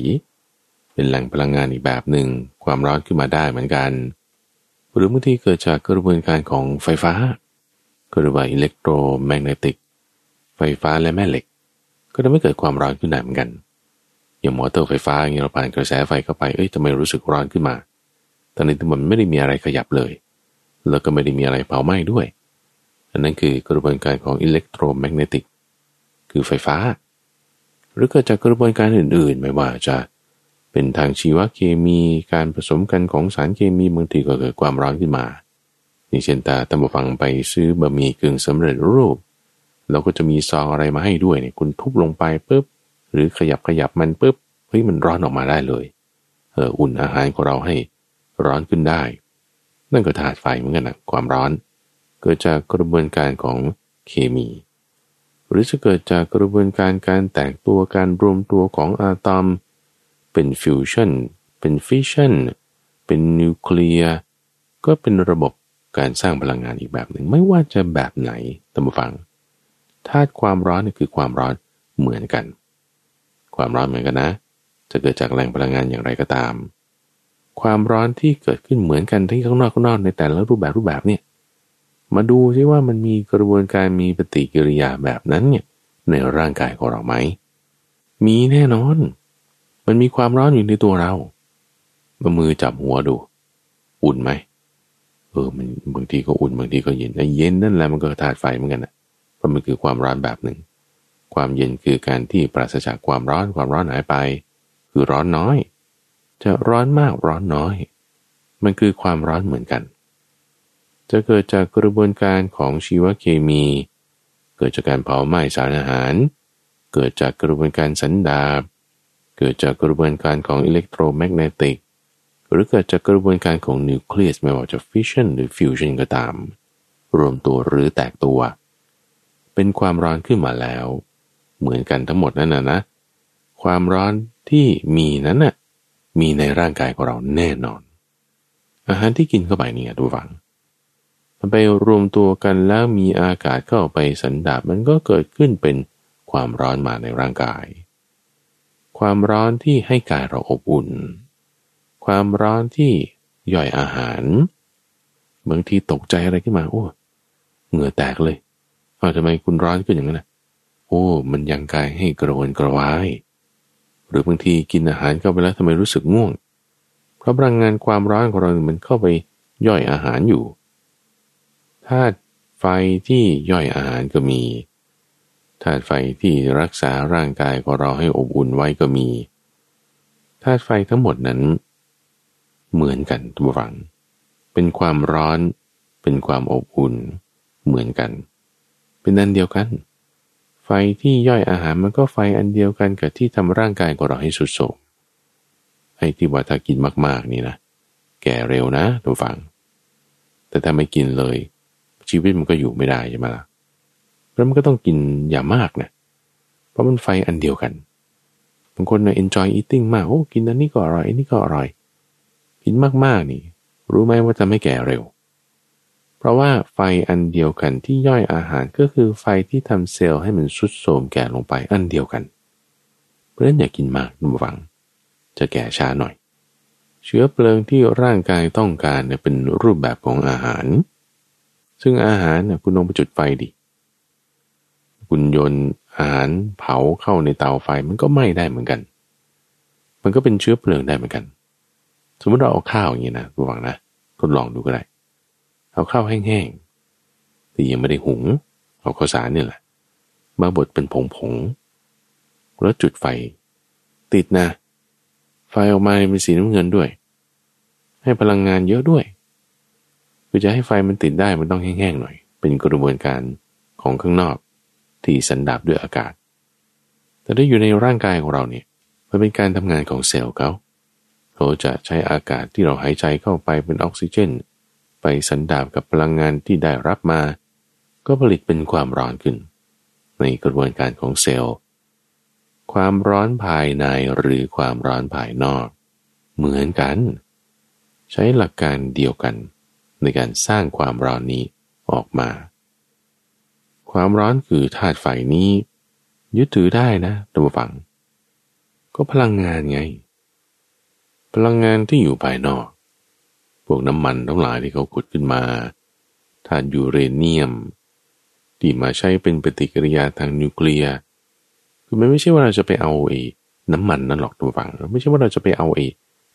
เป็นแหล่งพลังงานอีกแบบหนึ่ง ความร้อนขึ้นมาได้เหมือนกัน หรือบางทีเกิดจากกระบวนการของไฟฟ้า ก็เรียกว่า electromagnetic ไฟฟ้าและแม่เหล็ก ก็ทำให้เกิดความร้อนขึ้นได้เหมือนกัน อย่างมอเตอร์ไฟฟ้าอย่างเราผ่านกระแสไฟเข้าไปเอ้ยทำไมรู้สึกร้อนขึ้นมา ตอนนี้มันไม่ได้มีอะไรขยับเลย แล้วก็ไม่ได้มีอะไรเผาไหม้ด้วย อันนั้นคือกระบวนการของอิเล็กโทรแมกเนติก คือไฟฟ้า หรือเกิดจากกระบวนการอื่นๆ ไม่ว่าจะเป็นทางชีวเคมีการผสมกันของสารเคมีบางทีก็เกิดความร้อนขึ้นมา อย่างเช่นตาตำฟังไปซื้อบะหมี่กึ่งสำเร็จรูป เราก็จะมีซองอะไรมาให้ด้วยเนี่ยคุณทุบลงไปปุ๊บ หรือขยับขยับมันปุ๊บเฮ้ยมันร้อนออกมาได้เลยเอออุ่นอาหารของเราให้ร้อนขึ้นได้ นั่นก็ธาตุไฟเหมือนกันนะความร้อน เกิดจากกระบวนการของเคมี หรือจะเกิดจากกระบวนการการแตกตัวการรวมตัวของอะตอม เป็นฟิวชั่นเป็นฟิชชั่นเป็นนิวเคลียร์ก็เป็นระบบ การสร้างพลังงานอีกแบบหนึ่ง ไม่ว่าจะแบบไหนตั้งฟังธาตุความร้อนนี่คือความร้อนเหมือนกัน ความร้อนเหมือนกันนะ จะเกิดจากแหล่งพลังงานอย่างไรก็ตาม ความร้อนที่เกิดขึ้นเหมือนกันที่ข้างนอกข้างนอกในแต่ละรูปแบบรูปแบบเนี่ยมาดูซิว่ามันมีกระบวนการมีปฏิกิริยาแบบนั้นเนี่ยในร่างกายของเราไหม มีแน่นอน มันมีความร้อนอยู่ในตัวเรามามือจับหัวดู อุ่นไหม เออมันบางทีก็อุ่นบางทีก็เย็นไอ้เย็นนั่นแหละมันก็ธาตุไฟเหมือนกันนะเพราะมันคือความร้อนแบบหนึ่ง ความเย็นคือการที่ปราศจากความร้อนความร้อนหายไป คือร้อนน้อย จะร้อนมากร้อนน้อย มันคือความร้อนเหมือนกัน จะเกิดจากกระบวนการของชีวเคมี เกิดจากการเผาไหม้สารอาหาร เกิดจากกระบวนการสันดาปเกิดจากกระบวนการของ electromagnetic หรือเกิดจากกระบวนการของนิวเคลียสไม่ว่าจะฟิชชันหรือฟิวชันก็ตาม รวมตัวหรือแตกตัว เป็นความร้อนขึ้นมาแล้ว เหมือนกันทั้งหมดนั่นนะนะ ความร้อนที่มีนั้นน่ะมีในร่างกายของเราแน่นอน อาหารที่กินเข้าไปเนี่ยผู้ฟังมันไปรวมตัวกันแล้วมีอากาศเข้าไปสันดาบมันก็เกิดขึ้นเป็นความร้อนมาในร่างกาย ความร้อนที่ให้กายเราอบอุ่น ความร้อนที่ย่อยอาหารบางทีตกใจอะไรขึ้นมา โอ้ เหงื่อแตกเลยเอาทำไมคุณร้อนขึ้นอย่างนั้นนะโอ้ มันยังกายให้กระวนกระวาย หรือบางทีกินอาหารเข้าไปแล้วทำไมรู้สึกง่วง เพราะพลังงานความร้อนของเรา มันเข้าไปย่อยอาหารอยู่ธาตุไฟที่ย่อยอาหารก็มีธาตุไฟที่รักษาร่างกายของเราให้อบอุ่นไว้ก็มีธาตุไฟทั้งหมดนั้น เหมือนกันทุกฝัง เป็นความร้อน เป็นความอบอุ่น เหมือนกัน เป็นอันเดียวกัน ไฟที่ย่อยอาหารมันก็ไฟอันเดียวกันกับที่ทำร่างกายของเราให้สุดโทมไอ้ที่ว่าถ้ากินมาก ๆ นี่นะ แก่เร็วนะทุกฝัง แต่ถ้าไม่กินเลย ชีวิตมันก็อยู่ไม่ได้ใช่ไหมล่ะแล้วมันก็ต้องกินอย่ามากนะ เพราะมันไฟอันเดียวกันบางคนเนี่ย enjoy eating มาก โอ้ กินอันนี้ก็อร่อยอันนี้ก็อร่อย กินมากๆนี่ รู้ไหมว่าจะไม่แก่เร็ว เพราะว่าไฟอันเดียวกันที่ย่อยอาหารก็คือไฟที่ทำเซลล์ให้มันสุดโทมแก่ลงไปอันเดียวกัน เพราะฉะนั้นอย่ากกินมากนุ่มฟัง จะแก่ช้าหน่อย เชื้อเพลิงที่ร่างกายต้องการเนี่ยเป็นรูปแบบของอาหาร ซึ่งอาหารเนี่ยคุณลงไปจุดไฟดิคุณโยนอาหารเผาเข้าในเตาไฟมันก็ไหม้ได้เหมือนกัน มันก็เป็นเชื้อเพลิงได้เหมือนกัน สมมติเราเอาข้าวอย่างนี้นะระวังนะทดลองดูก็ได้ เอาข้าวแห้งๆที่ยังไม่ได้หุง เอาข้าวสารนี่แหละ มาบดเป็นผงๆแล้วจุดไฟ ติดนะ ไฟออกมาเป็นสีน้ำเงินด้วย ให้พลังงานเยอะด้วยคือจะให้ไฟมันติดได้มันต้องแห้งๆหน่อย เป็นกระบวนการของข้างนอกที่สันดับด้วยอากาศ แต่ถ้าอยู่ในร่างกายของเราเนี่ยมันเป็นการทำงานของเซลล์เขา เขาจะใช้อากาศที่เราหายใจเข้าไปเป็นออกซิเจน ไปสันดาบกับพลังงานที่ได้รับมา ก็ผลิตเป็นความร้อนขึ้น ในกระบวนการของเซลล์ ความร้อนภายในหรือความร้อนภายนอก เหมือนกัน ใช้หลักการเดียวกัน ในการสร้างความร้อนนี้ออกมา ความร้อนคือธาตุไฟนี้ ยึดถือได้นะตัมฟัง ก็พลังงานไง พลังงานที่อยู่ภายนอก พวกน้ำมันทั้งหลายที่เขาขุดขึ้นมาธาตุยูเรเนียม ที่มาใช้เป็นปฏิกิริยาทางนิวเคลียร์คือมันไม่ใช่ว่าเราจะไปเอาไอ้น้ำมันนั่นหรอกทุกฝั่งไม่ใช่ว่าเราจะไปเอาไอ้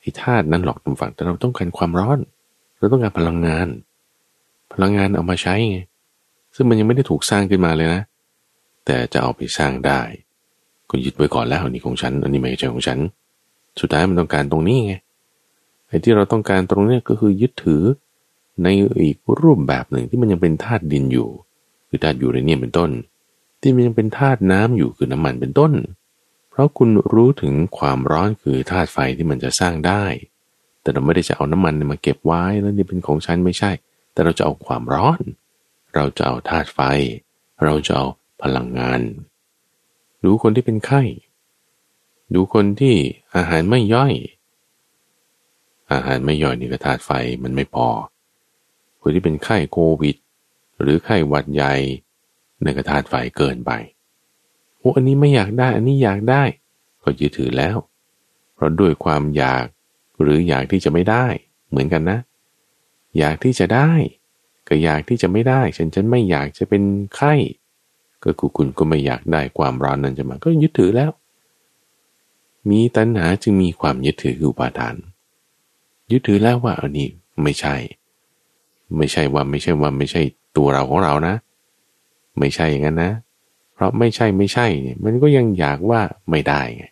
ไอ้ธาตุนั้นหรอกทุกฝั่งแต่เราต้องการความร้อน เราต้องการพลังงาน พลังงานเอามาใช้ไงซึ่งมันยังไม่ได้ถูกสร้างขึ้นมาเลยนะ แต่จะเอาไปสร้างได้ ก็ยึดไว้ก่อนแล้วนี่ของฉัน อันนี้ไม่ใช่ของฉัน สุดท้ายมันต้องการตรงนี้ไงไอ้ที่เราต้องการตรงนี้ก็คือยึดถือในอีกรูปแบบหนึ่งที่มันยังเป็นธาตุดินอยู่ คือธาตุยูเรเนียมเป็นต้น ที่มันยังเป็นธาตุน้ำอยู่คือน้ำมันเป็นต้น เพราะคุณรู้ถึงความร้อนคือธาตุไฟที่มันจะสร้างได้ แต่เราไม่ได้จะเอาน้ำมันมาเก็บไว้แล้วนี่เป็นของฉันไม่ใช่ แต่เราจะเอาความร้อน เราจะเอาธาตุไฟ เราจะเอาพลังงานดูคนที่เป็นไข้ ดูคนที่อาหารไม่ย่อย อาหารไม่ย่อยนี่ก็ธาตุไฟมันไม่พอ คนที่เป็นไข้โควิด หรือไข้หวัดใหญ่ในกระธาตุไฟเกินไปโอ้อันนี้ไม่อยากได้ อันนี้อยากได้ ก็ยึดถือแล้ว เพราะด้วยความอยากหรืออยากที่จะไม่ได้ เหมือนกันนะ อยากที่จะได้ ก็อยากที่จะไม่ได้ ฉันฉันไม่อยากจะเป็นไข้ ก็คือคุณก็ไม่อยากได้ความร้อนนั้นจะมา ก็ยึดถือแล้ว มีตัณหาจึงมีความยึดถือคืออุปาทาน ยึดถือแล้วว่าอันนี้ไม่ใช่ ไม่ใช่ว่าไม่ใช่ว่าไม่ใช่ตัวเราของเรานะ ไม่ใช่อย่างนั้นนะ เพราะไม่ใช่ไม่ใช่เนี่ยมันก็ยังอยากว่าไม่ได้ไง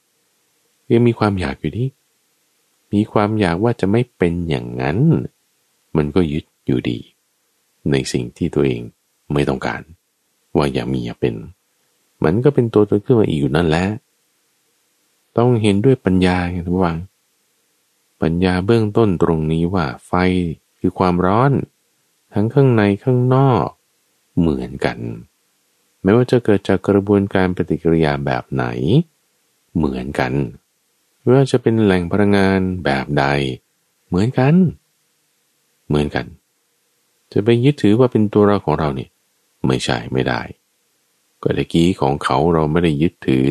ยังมีความอยากอยู่ที่มีความอยากว่าจะไม่เป็นอย่างนั้น มันก็ยึดอยู่ดี ในสิ่งที่ตัวเองไม่ต้องการ ว่าอย่ามีอย่าเป็น มันก็เป็นตัวตนขึ้นมาอีกอยู่นั่นแหละ ต้องเห็นด้วยปัญญาไงทุกวัง ปัญญาเบื้องต้นตรงนี้ว่าไฟคือความร้อน ทั้งข้างในข้างนอกเหมือนกันไม่ว่าจะเกิดจากกระบวนการปฏิกิริยาแบบไหน เหมือนกันไม่ว่าจะเป็นแหล่งพลังงานแบบใด เหมือนกัน เหมือนกัน จะไปยึดถือว่าเป็นตัวเราของเราเนี่ยไม่ใช่ไม่ได้ ก็ตะกี้ของเขาเราไม่ได้ยึดถือ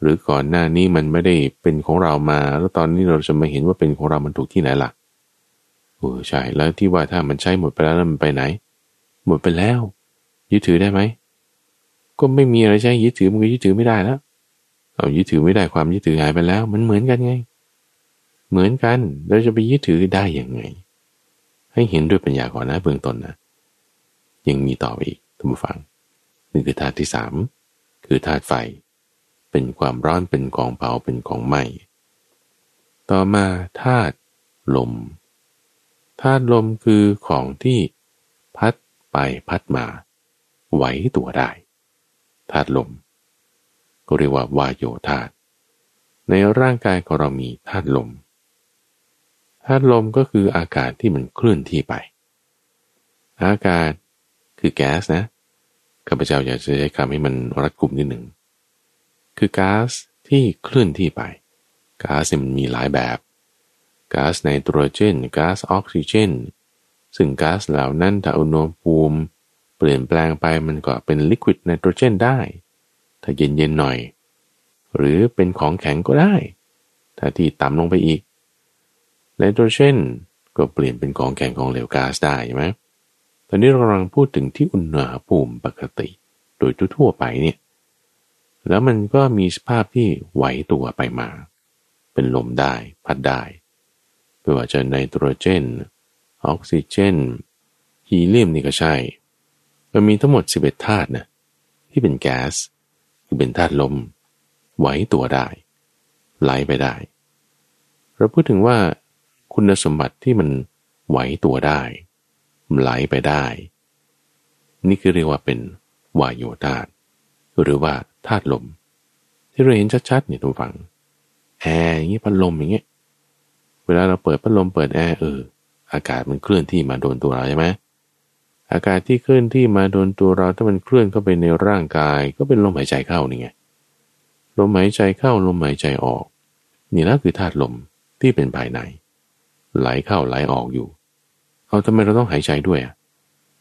หรือก่อนหน้านี้มันไม่ได้เป็นของเรามา แล้วตอนนี้เราจะมาเห็นว่าเป็นของเรามันถูกที่ไหนล่ะโอ้ใช่แล้วที่ว่าถ้ามันใช้หมดไปแล้วมันไปไหน หมดไปแล้ว ยึดถือได้ไหมก็ไม่มีอะไรใช้ยึดถือมันก็ยึดถือไม่ได้แล้วเรายึดถือไม่ได้ความยึดถือหายไปแล้ว มันเหมือนกันไง เหมือนกันเราจะไปยึดถือได้อย่างไง ให้เห็นด้วยปัญญาก่อนนะเบื้องต้นนะยังมีต่ออีกท่านผู้ฟังนี่คือธาตุที่สามคือธาตุไฟ เป็นความร้อนเป็นของเผาเป็นของไหม้ต่อมาธาตุลมธาตุลมคือของที่พัดไปพัดมาไหวตัวได้ธาตุลม ก็เรียกว่าวายโยธาตุในร่างกายของเรามีธาตุลมธาตุลมก็คืออากาศที่มันเคลื่อนที่ไป อากาศคือแก๊สนะข้าพเจ้าอยากจะใช้คำให้มันรัดกุมนิดหนึ่ง คือก๊าซที่เคลื่อนที่ไปก๊าซมันมีหลายแบบก๊าซไนโตรเจนก๊าซออกซิเจน ซึ่งก๊าซเหล่านั้นถ้าอุณหภูมิ เปลี่ยนแปลงไปมันก็เป็นลิควิดไนโตรเจนได้ ถ้าเย็นๆหน่อย หรือเป็นของแข็งก็ได้ ถ้าที่ต่ำลงไปอีกไนโตรเจนก็เปลี่ยนเป็นของแข็งของเหลวก๊าซได้ใช่ไหมตอนนี้เรากำลังพูดถึงที่อุณหภูมิปกติ โดยทั่วไปเนี่ย แล้วมันก็มีสภาพที่ไหวตัวไปมา เป็นลมได้พัดได้ไม่ว่าจะไนโตรเจน ออกซิเจน ฮีเลียมนี่ก็ใช่ มันมีทั้งหมด 11ธาตุนะที่เป็นแก๊สคือเป็นธาตุลม ไหวตัวได้ ไหลไปได้ เราพูดถึงว่าคุณสมบัติที่มันไหวตัวได้ ไหลไปได้ นี่คือเรียกว่าเป็นวายโยธาตุหรือว่า ธาตุลม ที่เราเห็นชัดๆเนี่ยผู้ฟัง แอร์อย่างนี้พัดลมอย่างเงี้ยเวลาเราเปิดพัดลมเปิดแอร์เอออากาศมันเคลื่อนที่มาโดนตัวเราใช่ไหมอากาศที่เคลื่อนที่มาโดนตัวเราถ้ามันเคลื่อนเข้าไปในร่างกาย ก็เป็นลมหายใจเข้านี่ไงลมหายใจเข้าลมหายใจออก นี่นะคือธาตุลมที่เป็นภายใน ไหลเข้าไหลออกอยู่ เอาทำไมเราต้องหายใจด้วยอะ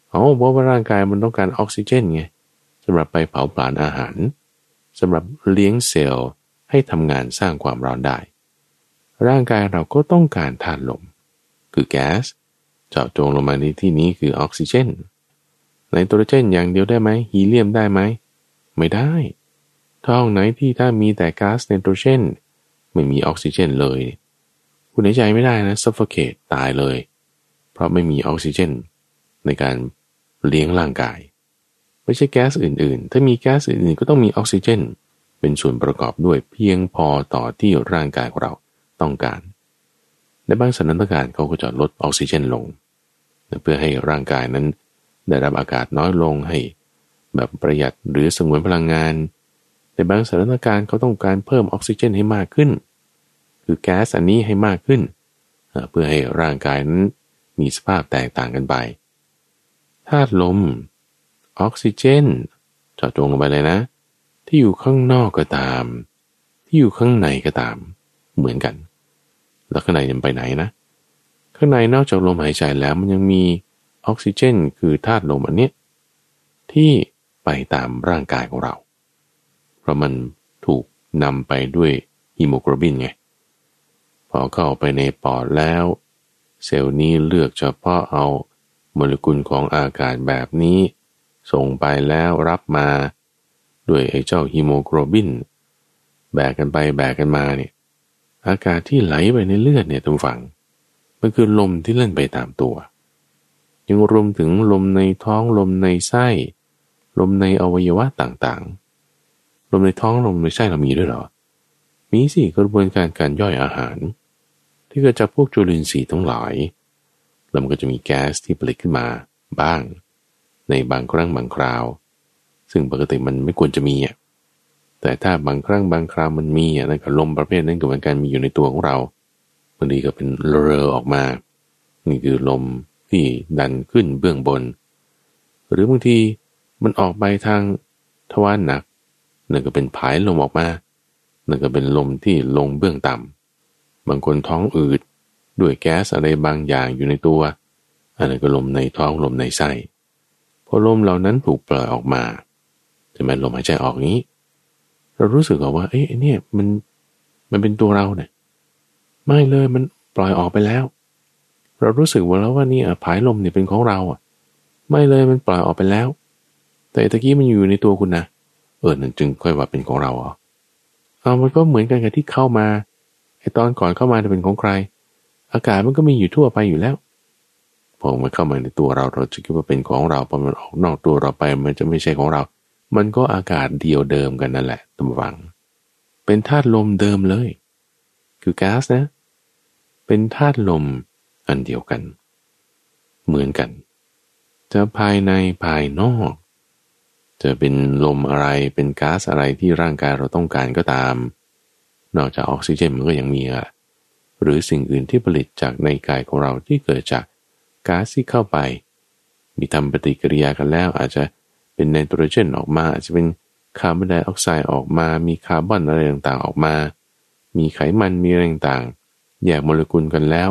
เอเพราะว่าร่างกายมันต้องการออกซิเจนไงสำหรับไปเผาผลาญอาหาร สำหรับเลี้ยงเซลล์ให้ทำงานสร้างความร้อนได้ ร่างกายเราก็ต้องการธาตุลม คือแก๊สเจาะจงลงมาในที่นี้คือออกซิเจนไนโตรเจนอย่างเดียวได้ไหมฮีเลียมได้ไหม ไม่ได้ห้องไหนที่ถ้ามีแต่ก๊าซไนโตรเจนไม่มีออกซิเจนเลย คุณหายใจไม่ได้นะ suffocate ตายเลย เพราะไม่มีออกซิเจน ในการเลี้ยงร่างกาย ไม่ใช่แก๊สอื่นๆ ถ้ามีแก๊สอื่นๆ ก็ต้องมีออกซิเจน เป็นส่วนประกอบด้วยเพียงพอต่อที่ร่างกายของเราต้องการ ในบางสถานการณ์เขาก็จะลดออกซิเจนลง เพื่อให้ร่างกายนั้น ได้รับอากาศน้อยลงให้ แบบประหยัดหรือสงวนพลังงาน ในบางสถานการณ์เขาต้องการเพิ่มออกซิเจนให้มากขึ้น คือแก๊สอันนี้ให้มากขึ้น เพื่อให้ร่างกายนั้นมีสภาพแตกต่างกันไปธาตุลม ออกซิเจนเจาะจงลงไปเลยนะ ที่อยู่ข้างนอกก็ตาม ที่อยู่ข้างในก็ตาม เหมือนกัน แล้วข้างในมันไปไหนนะ ข้างในนอกจากลมหายใจแล้วมันยังมีออกซิเจน คือธาตุลมอันเนี้ยที่ไปตามร่างกายของเรา เพราะมันถูกนำไปด้วยฮีโมโกลบินไง พอเข้าไปในปอดแล้ว เซลล์นี้เลือกเฉพาะเอาโมเลกุลของอากาศแบบนี้ ส่งไปแล้วรับมา ด้วยไอ้เจ้าฮีโมโกลบิน แบกกันไปแบกกันมาเนี่ยอากาศที่ไหลไปในเลือดเนี่ยทุกฝัง มันคือลมที่เล่นไปตามตัว ยังรวมถึงลมในท้องลมในไส้ ลมในอวัยวะต่างๆ ลมในท้องลมในไส้เรามีด้วยหรอ มีสิกระบวนการการย่อยอาหาร ที่เกิดจากพวกจุลินทรีย์ทั้งหลายแล้วมันก็จะมีแก๊สที่ผลิตขึ้นมาบ้าง ในบางครั้งบางคราว ซึ่งปกติมันไม่ควรจะมีอะแต่ถ้าบางครั้งบางคราวมันมีอะนั่นก็ลมประเภทนั้นก็เหมือนกันมีอยู่ในตัวของเราบางทีก็เป็นเรอออกมา นี่คือลมที่ดันขึ้นเบื้องบน หรือบางทีมันออกไปทางทวารหนักนั่นก็เป็นผายลมออกมานั่นก็เป็นลมที่ลงเบื้องต่ำบางคนท้องอืดด้วยแก๊สอะไรบางอย่างอยู่ในตัวอันนั้นก็ลมในท้องลมในไส้ ลมเหล่านั้นถูกปล่อยออกมาจะแม้ลมหายใจออกนี้ เรารู้สึกว่า เอ๊ะเนี่ยมันมันเป็นตัวเราเนี่ยไม่เลยมันปล่อยออกไปแล้ว เรารู้สึกว่าแล้วว่านี่ผายลมเนี่ยเป็นของเราอะ ไม่เลยมันปล่อยออกไปแล้ว แต่ตะกี้มันอยู่ในตัวคุณนะเออนั่นจึงค่อยว่าเป็นของเราอะเอามันก็เหมือนกันกับที่เข้ามาไอตอนก่อนเข้ามาจะเป็นของใคร อากาศมันก็มีอยู่ทั่วไปอยู่แล้ว พอมันเข้ามาในตัวเราเราจะคิดว่าเป็นของเราพอมันออกนอกตัวเราไปมันจะไม่ใช่ของเรา มันก็อากาศเดียวเดิมกันนั่นแหละตำวัง เป็นธาตุลมเดิมเลย คือก๊าซนะ เป็นธาตุลมอันเดียวกัน เหมือนกัน จะภายในภายนอก จะเป็นลมอะไรเป็นก๊าซอะไรที่ร่างกายเราต้องการก็ตาม นอกจากออกซิเจนมันก็ยังมีอะหรือสิ่งอื่นที่ผลิตจากในกายของเราที่เกิดจาก ก๊าซที่เข้าไป มีทำปฏิกิริยากันแล้ว อาจจะเป็นไนโตรเจนออกมา อาจจะเป็นคาร์บอนไดออกไซด์ออกมา มีคาร์บอนอะไรต่างๆออกมา มีไขมันมีอะไรต่างๆแยกโมเลกุลกันแล้ว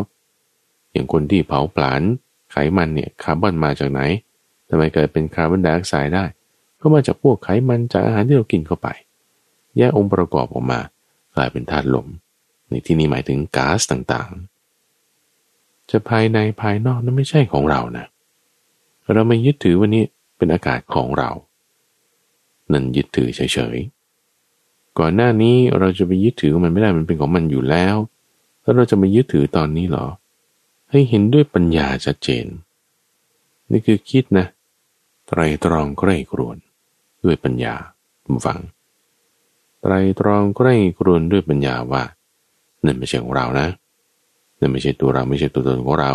อย่างคนที่เผาผลาญไขมันเนี่ยคาร์บอนมาจากไหนทำไมเกิดเป็นคาร์บอนไดออกไซด์ได้ ก็มาจากพวกไขมันจากอาหารที่เรากินเข้าไป แยกองค์ประกอบออกมากลายเป็นธาตุลม ในที่นี้หมายถึงก๊าซต่างๆ จะภายในภายนอกนั้นไม่ใช่ของเรานะ เราไม่ยึดถือวันนี้เป็นอากาศของเรา นั่นยึดถือเฉยๆ ก่อนหน้านี้เราจะไปยึดถือมันไม่ได้มันเป็นของมันอยู่แล้ว แล้วเราจะมายึดถือตอนนี้หรอ ให้เห็นด้วยปัญญาชัดเจน นี่คือคิดนะ ไตรตรองใกล้กรวนด้วยปัญญาฟัง ไตรตรองใกล้กรวนด้วยปัญญาว่านั่นไม่ใช่ของเรานะ นั่นไม่ใช่ตัวเราไม่ใช่ตัวตนของเรา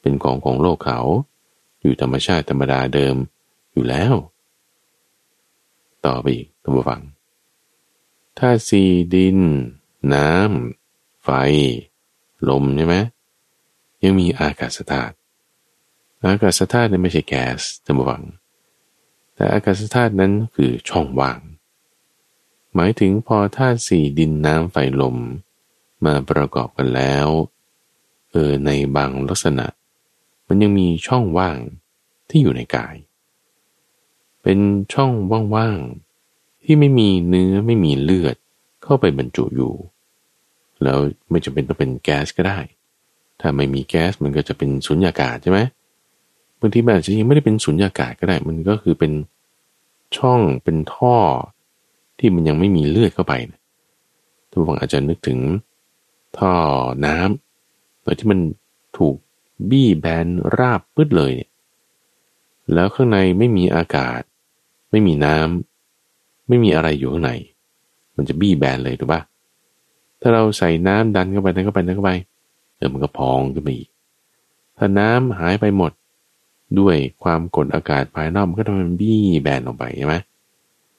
เป็นของของโลกเขา อยู่ธรรมชาติธรรมดาเดิมอยู่แล้ว ต่อไปอีกท่านผู้ฟังถ้าสีดิน น้ำ ไฟ ลมใช่ไหมยังมีอากาศธาตุอากาศธาตุนั้นไม่ใช่แก๊สท่านผู้ฟัง แต่อากาศธาตุนั้นคือช่องว่าง หมายถึงพอธาตุสี่ดินน้ำไฟลมมาประกอบกันแล้ว เออในบางลักษณะ มันยังมีช่องว่างที่อยู่ในกาย เป็นช่องว่างๆที่ไม่มีเนื้อไม่มีเลือดเข้าไปบรรจุอยู่ แล้วไม่จำเป็นต้องเป็นแก๊สก็ได้ ถ้าไม่มีแก๊สมันก็จะเป็นสุญญากาศใช่ไหมบางทีมันอาจจะยังไม่ได้เป็นสุญญากาศก็ได้ มันก็คือเป็นช่องเป็นท่อที่มันยังไม่มีเลือดเข้าไปทุกคนอาจจะนึกถึงท่อน้ำ โดยที่มันถูกบี้แบนราบปืดเลยเนี่ยแล้วข้างในไม่มีอากาศ ไม่มีน้ำไม่มีอะไรอยู่ข้างใน มันจะบี้แบนเลยถูกปะถ้าเราใส่น้ำดันเข้าไปดันเข้าไปดันเข้าไปเออมันก็พองขึ้นมาอีก ถ้าน้ำหายไปหมด ด้วยความกดอากาศภายนอกมันก็ทำให้มันบี้แบนออกไปใช่ไหม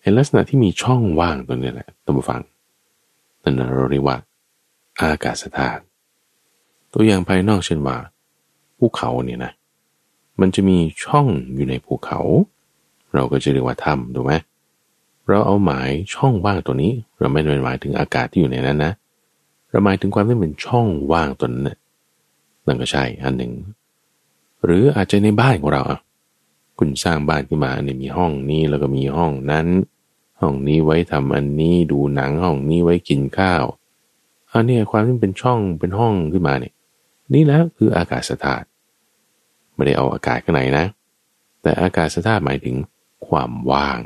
เห็นลักษณะที่มีช่องว่างตัวนี้แหละตัมฟังนั่นเราเรียกว่า อากาศธาตุ ตัวอย่างภายนอกเช่นว่าภูเขาเนี่ยนะ มันจะมีช่องอยู่ในภูเขา เราก็จะเรียกว่าถ้ำถูกไหมเราเอาหมายช่องว่างตัวนี้ เราไม่ได้หมายถึงอากาศที่อยู่ในนั้นนะเราหมายถึงความที่เป็นช่องว่างตัวนั้นนั่นก็ใช่อันหนึ่ง หรืออาจจะในบ้านของเราอะคุณสร้างบ้านขึ้นมาเนี่ยมีห้องนี้แล้วก็มีห้องนั้น ห้องนี้ไว้ทำอันนี้ดูหนังห้องนี้ไว้กินข้าวอันนี้ความที่เป็นช่องเป็นห้องขึ้นมาเนี่ย นี่แล้วคืออากาศธาตุไม่ได้เอาอากาศข้างในนะ แต่อากาศธาตุหมายถึงความว่าง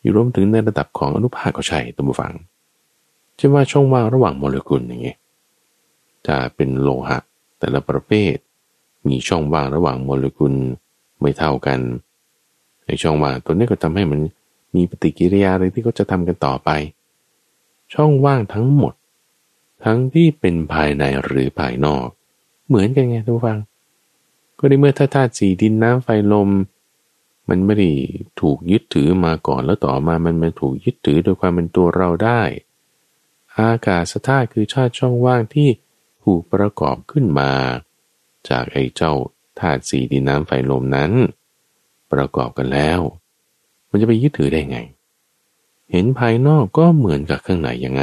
อยู่รวมถึงในระดับของอนุภาคก็ใช่ตัวฟังเช่นว่าช่องว่างระหว่างโมเลกุลอย่างเงี้ยจะเป็นโลหะ แต่ละประเภท มีช่องว่างระหว่างโมเลกุลไม่เท่ากันในช่องว่างตัวนี้ก็ทำให้มันมีปฏิกิริยาอะไรที่เขาจะทำกันต่อไป ช่องว่างทั้งหมด ทั้งที่เป็นภายในหรือภายนอก เหมือนกันไงทุกฟัง ก็ในเมื่อธาตุสี่ดินน้ำไฟลม มันไม่ได้ถูกยึดถือมาก่อนแล้วต่อมามันมาถูกยึดถือโดยความเป็นตัวเราได้ อากาศธาตุคือชาติช่องว่างที่ถูกประกอบขึ้นมา จากไอ้เจ้าธาตุสี่ดินน้ำไฟลมนั้น ประกอบกันแล้ว มันจะไปยึดถือได้ไง เห็นภายนอกก็เหมือนกับข้างในยังไง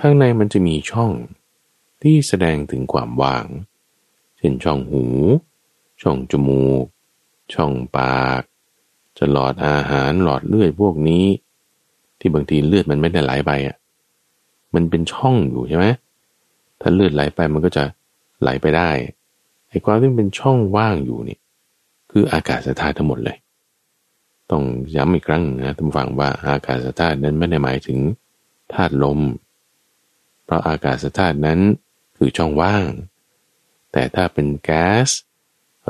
ข้างในมันจะมีช่องที่แสดงถึงความว่าง เช่นช่องหู ช่องจมูก ช่องปาก จะหลอดอาหารหลอดเลือดพวกนี้ ที่บางทีเลือดมันไม่ได้ไหลไปอะ มันเป็นช่องอยู่ใช่ไหมถ้าเลือดไหลไปมันก็จะไหลไปได้ ไอ้ความที่เป็นช่องว่างอยู่นี่ คืออากาศธาตุทั้งหมดเลย ต้องย้ำอีกครั้งนะท่านฟังว่าอากาศธาตุนั้นไม่ได้หมายถึงธาตุลม เพราะอากาศธาตุนั้นคือช่องว่าง แต่ถ้าเป็นแก๊ส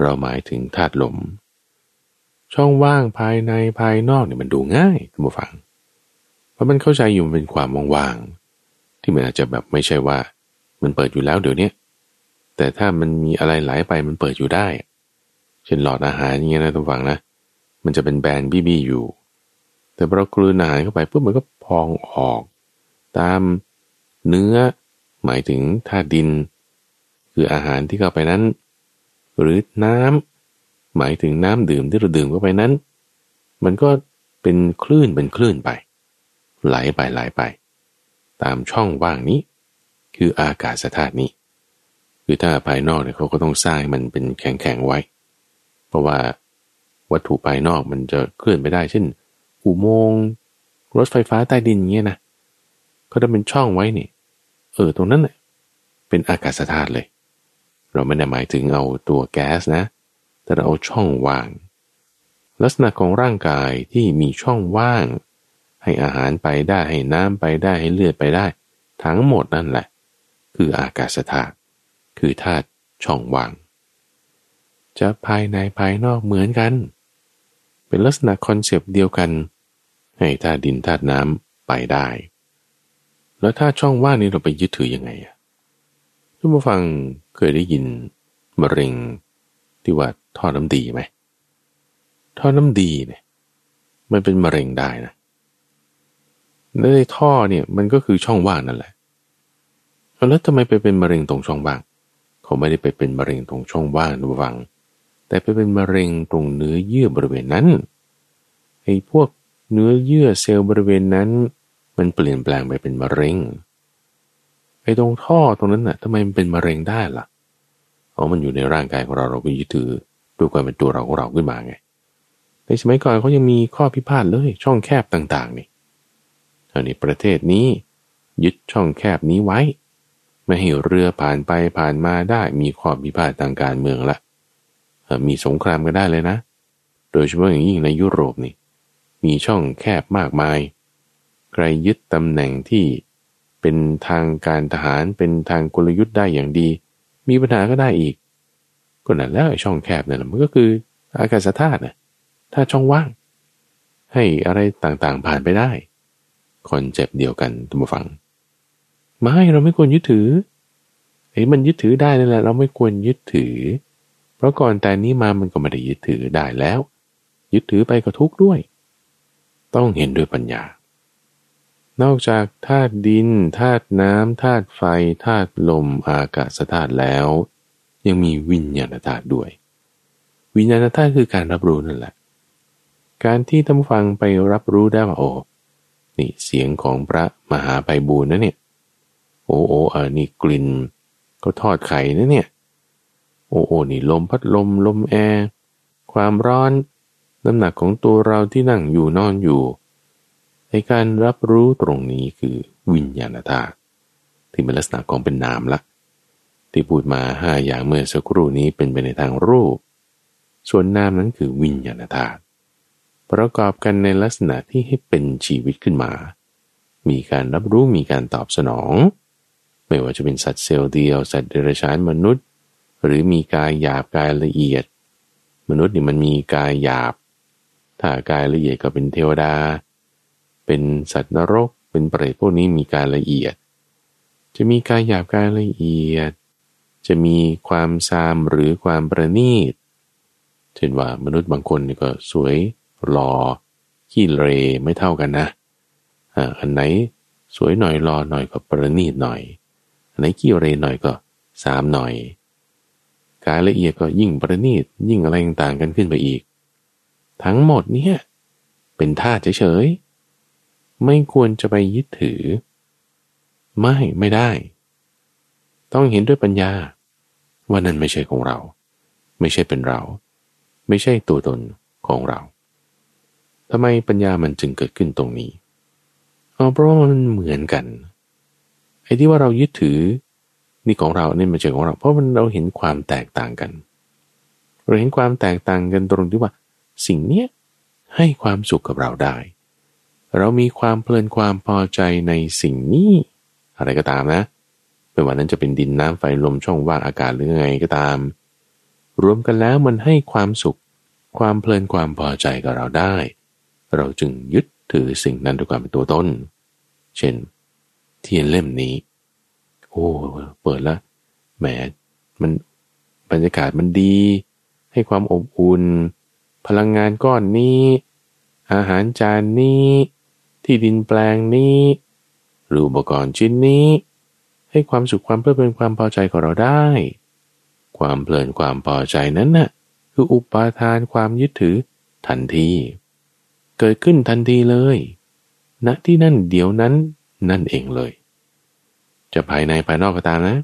เราหมายถึงธาตุลม ช่องว่างภายในภายนอกเนี่ยมันดูง่ายท่านผู้ฟัง เพราะมันเข้าใจอยู่มันเป็นความว่างๆที่มันอาจจะแบบไม่ใช่ว่า มันเปิดอยู่แล้วเดี๋ยวนี้แต่ถ้ามันมีอะไรไหลไปมันเปิดอยู่ได้ เช่นหลอดอาหารอย่างเงี้ยนะท่านฟังนะ มันจะเป็นแบนบี้ๆอยู่ แต่พอเรากลืนอาหารเข้าไปปุ๊บมันก็พองออก ตาม เนื้อหมายถึงธาตุดิน คืออาหารที่เข้าไปนั้น หรือน้ำหมายถึงน้ำดื่มที่เราดื่มเข้าไปนั้น มันก็เป็นคลื่นเป็นคลื่นไป ไหลไปไหลไป ตามช่องว่างนี้ คืออากาศธาตุนี้ คือถ้าภายนอกเนี่ยเขาก็ต้องสร้างมันเป็นแข็งๆไว้ เพราะว่าวัตถุภายนอกมันจะเคลื่อนไปได้ เช่นอุโมงค์รถไฟฟ้าใต้ดินเงี้ยนะเขาจะเป็นช่องไว้นี่ เออตรงนั้นเน่ยเป็นอากาศธาตุเลย เราไม่ได้หมายถึงเอาตัวแก๊สนะ แต่เราเอาช่องว่าง ลักษณะของร่างกายที่มีช่องว่าง ให้อาหารไปได้ให้น้ำไปได้ให้เลือดไปได้ ทั้งหมดนั่นแหละ คืออากาศธาตุคือธาตุช่องว่าง จะภายในภายนอกเหมือนกัน เป็นลักษณะคอนเซปต์เดียวกัน ให้ธาตุดินธาตุน้ำไปได้ แล้วถ้าช่องว่างนี้เราไปยึดถือยังไงอะทุกผู้ฟังเคยได้ยินมะเร็งที่ว่าท่อน้ำดีไหมท่อน้ำดีเนี่ยมันเป็นมะเร็งได้นะในท่อเนี่ยมันก็คือช่องว่างนั่นแหละแล้วทำไมไปเป็นมะเร็งตรงช่องว่าง เขาไม่ได้ไปเป็นมะเร็งตรงช่องว่างทุกฟัง แต่ไปเป็นมะเร็งตรงเนื้อเยื่อบริเวณนั้นไอ้พวกเนื้อเยื่อเซลล์บริเวณนั้น มันเปลี่ยนแปลงไปเป็นมะเร็งไอ้ตรงท่อตรงนั้นน่ะทำไมมันเป็นมะเร็งได้ล่ะเพราะมันอยู่ในร่างกายของเราเราก็ยึดถือด้วยความเป็นตัวเราของเราขึ้นมาไง ในสมัยก่อนเขายังมีข้อพิพาทเลย ช่องแคบต่าง ๆ นี่อันนี้ประเทศนี้ยึดช่องแคบนี้ไว้ ไม่ให้เรือผ่านไปผ่านมาได้มีข้อพิพาททางการเมืองละมีสงครามก็ได้เลยนะ โดยเฉพาะอย่างยิ่งในยุโรปนี่ มีช่องแคบมากมาย ใครยึดตำแหน่งที่เป็นทางการทหารเป็นทางกลยุทธ์ได้อย่างดี มีปัญหาก็ได้อีก ก็นั่นแล้วช่องแคบนั่นมันก็คืออากาศธาตุนะถ้าช่องว่าง ให้อะไรต่างๆผ่านไปได้ คนเจ็บเดียวกันทุกฝังไม่เราไม่ควรยึดถือเฮ้มันยึดถือได้นั่นแหละเราไม่ควรยึดถือ เพราะก่อนแต่นี้มามันก็ไม่ได้ยึดถือได้แล้ว ยึดถือไปก็ทุกข์ด้วย ต้องเห็นด้วยปัญญา นอกจากธาตุดินธาตุน้ำธาตุไฟธาตุลมอากาศธาตุแล้ว ยังมีวิญญาณธาตุด้วย วิญญาณธาตุคือการรับรู้นั่นแหละ การที่ท่านฟังไปรับรู้ได้ว่าโอ้นี่เสียงของพระมหาไพบูลนะเนี่ย โอ้โอ้เออนี่กลิ่น ก็ทอดไข่นะเนี่ย โอ้โอ้นี่ลมพัดลมลมแอร์ความร้อน น้ำหนักของตัวเราที่นั่งอยู่นอนอยู่ ในการรับรู้ตรงนี้คือวิญญาณธาตุที่เป็นลักษณะของเป็นนามละ ที่พูดมาห้าอย่างเมื่อสักครู่นี้เป็นไปในทางรูป ส่วนนามนั้นคือวิญญาณธาตุประกอบกันในลักษณะที่ให้เป็นชีวิตขึ้นมา มีการรับรู้มีการตอบสนอง ไม่ว่าจะเป็นสัตว์เซลล์เดียว สัตว์เดรัจฉานมนุษย์ หรือมีกายหยาบกายละเอียด มนุษย์นี่มันมีกายหยาบ ถ้ากายละเอียดก็เป็นเทวดา เป็นสัตว์นรก เป็นเปรตพวกนี้มีกายละเอียด จะมีกายหยาบกายละเอียด จะมีความซามหรือความประณีต เช่นว่ามนุษย์บางคนก็สวยหล่อขี้เรไม่เท่ากันนะอันไหนสวยหน่อยรอหน่อยก็ประณีตหน่อย อันไหนขี้เรหน่อยก็สามหน่อย กายละเอียดก็ยิ่งประณีตยิ่งอะไรต่างกันขึ้นไปอีก ทั้งหมดเนี่ยเป็นท่าเฉยๆ ไม่ควรจะไปยึดถือ ไม่ไม่ได้ ต้องเห็นด้วยปัญญา ว่านั่นไม่ใช่ของเรา ไม่ใช่เป็นเรา ไม่ใช่ตัวตนของเราทำไมปัญญามันจึงเกิดขึ้นตรงนี้เอาเพราะว่ามันเหมือนกันไอ้ที่ว่าเรายึดถือ นี่ของเราเนี่ยมันใช่ของเรา เพราะมันเราเห็นความแตกต่างกัน เราเห็นความแตกต่างกันตรงที่ว่า สิ่งเนี้ยให้ความสุขกับเราได้ เรามีความเพลินความพอใจในสิ่งนี้ อะไรก็ตามนะไม่ว่านั้นจะเป็นดินน้ำไฟลมช่องว่างอากาศหรือไงก็ตาม รวมกันแล้วมันให้ความสุข ความเพลินความพอใจกับเราได้ เราจึงยึดถือสิ่งนั้นด้วยความเป็นตัวตนเช่น เทียนเล่มนี้ โอ้เปิดแล้วแหมมันบรรยากาศมันดี ให้ความอบอุ่น พลังงานก้อนนี้ อาหารจานนี้ ที่ดินแปลงนี้หรืออุปกรณ์ชิ้นนี้ ให้ความสุขความเพลิดเพลินความพอใจของเราได้ ความเพลินความพอใจนั้นน่ะคืออุปาทานความยึดถือทันที เกิดขึ้นทันทีเลยณที่นั่นเดี๋ยวนั้นนั่นเองเลย จะภายในภายนอกก็ตามนะ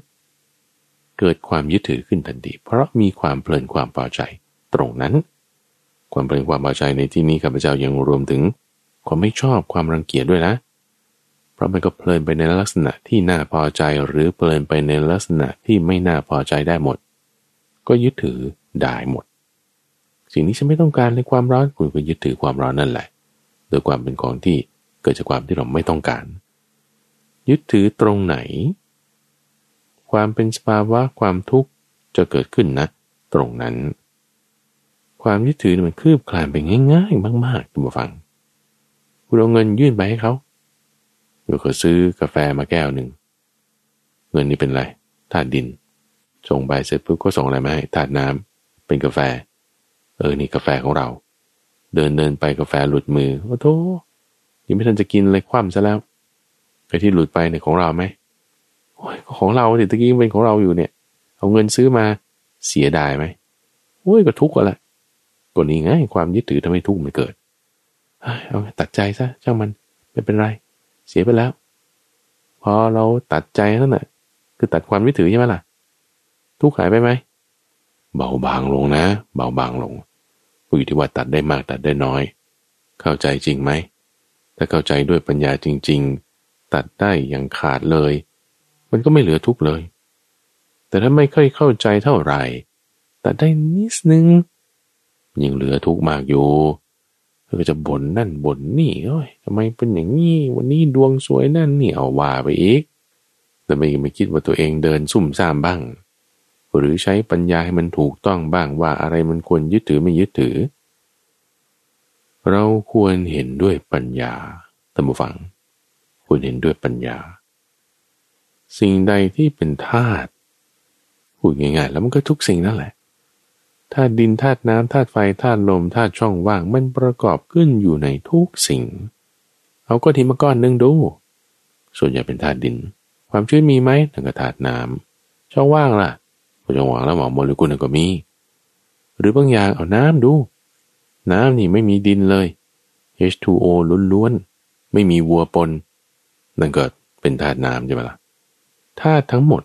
เกิดความยึดถือขึ้นทันที เพราะมีความเพลินความพอใจตรงนั้น ความเพลินความพอใจในที่นี้ข้าพเจ้ายังรวมถึง ความไม่ชอบความรังเกียจด้วยนะ เพราะมันก็เพลินไปในลักษณะที่น่าพอใจหรือเพลินไปในลักษณะที่ไม่น่าพอใจได้หมด ก็ยึดถือได้หมด สิ่งนี้ฉันไม่ต้องการในความร้อนคุณก็ยึดถือความร้อนนั่นแหละ โดยความเป็นของที่เกิดจากความที่เราไม่ต้องการ ยึดถือตรงไหน ความเป็นสภาวะความทุกข์จะเกิดขึ้นนะ ตรงนั้น ความยึดถือมันคืบคลานไปง่าย ๆ มากๆคุณผู้ฟัง คุณเอาเงินยื่นไปให้เขาคุณก็ซื้อกาแฟมาแก้วหนึ่ง เงินนี้เป็นไรธาตุดิน ส่งใบเสร็จปุ๊บก็ส่งอะไรมาให้ธาตุน้ำเป็นกาแฟ เออ นี่กาแฟของเรา เดินเดินไปกาแฟหลุดมือ โอ้โธยังไม่ทันจะกินเลยคว่ำซะแล้วไอ้ที่หลุดไปเนี่ยของเราไหมโอ้ยของเราสิตะกี้เป็นของเราอยู่เนี่ย เอาเงินซื้อมาเสียดายไหมโอ้ยก็ทุกข์ก็ละก็นี้ไงความยึดถือทำให้ทุกข์มันเกิด เอาตัดใจซะช่างมันไม่เป็นไร เสียไปแล้ว พอเราตัดใจนั่นแหะคือตัดความยึดถือใช่ไหมล่ะ ทุกข์หายไปไหมเบาบางลงนะ เบาบางลงอยู่ที่ว่าตัดได้มากตัดได้น้อย เข้าใจจริงไหมถ้าเข้าใจด้วยปัญญาจริง ๆ ตัดได้อย่างขาดเลย มันก็ไม่เหลือทุกข์เลย แต่ถ้าไม่ค่อยเข้าใจเท่าไหร่ตัดได้นิดนึงยังเหลือทุกข์มากอยู่ ก็จะบ่นนั่นบ่นนี่โอ้ยทำไมเป็นอย่างนี้วันนี้ดวงสวยนั่นนี่เอาว่าไปอีก แต่ไม่ไม่คิดว่าตัวเองเดินซุ่มซ่ามบ้าง หรือใช้ปัญญาให้มันถูกต้องบ้างว่าอะไรมันควรยึดถือไม่ยึดถือ เราควรเห็นด้วยปัญญาท่านผู้ฟัง ควรเห็นด้วยปัญญา สิ่งใดที่เป็นธาตุพูดง่ายๆแล้วมันก็ทุกสิ่งนั่นแหละ ธาตุดินธาตุน้ำธาตุไฟธาตุลมธาตุช่องว่างมันประกอบขึ้นอยู่ในทุกสิ่ง เอาก็ทีมาก้อนหนึ่งดู ส่วนใหญ่เป็นธาตุดิน ความชื้นมีไหมนั่นก็ธาตุน้ำช่องว่างล่ะช่องว่างแล้วหมอโมเลกุลก็มี หรือบางอย่างเอาน้ำดู น้ำนี่ไม่มีดินเลย H2O ล้วนๆไม่มีวัวปนนั่นก็เป็นธาตุน้ำใช่ไหมล่ะธาตุทั้งหมด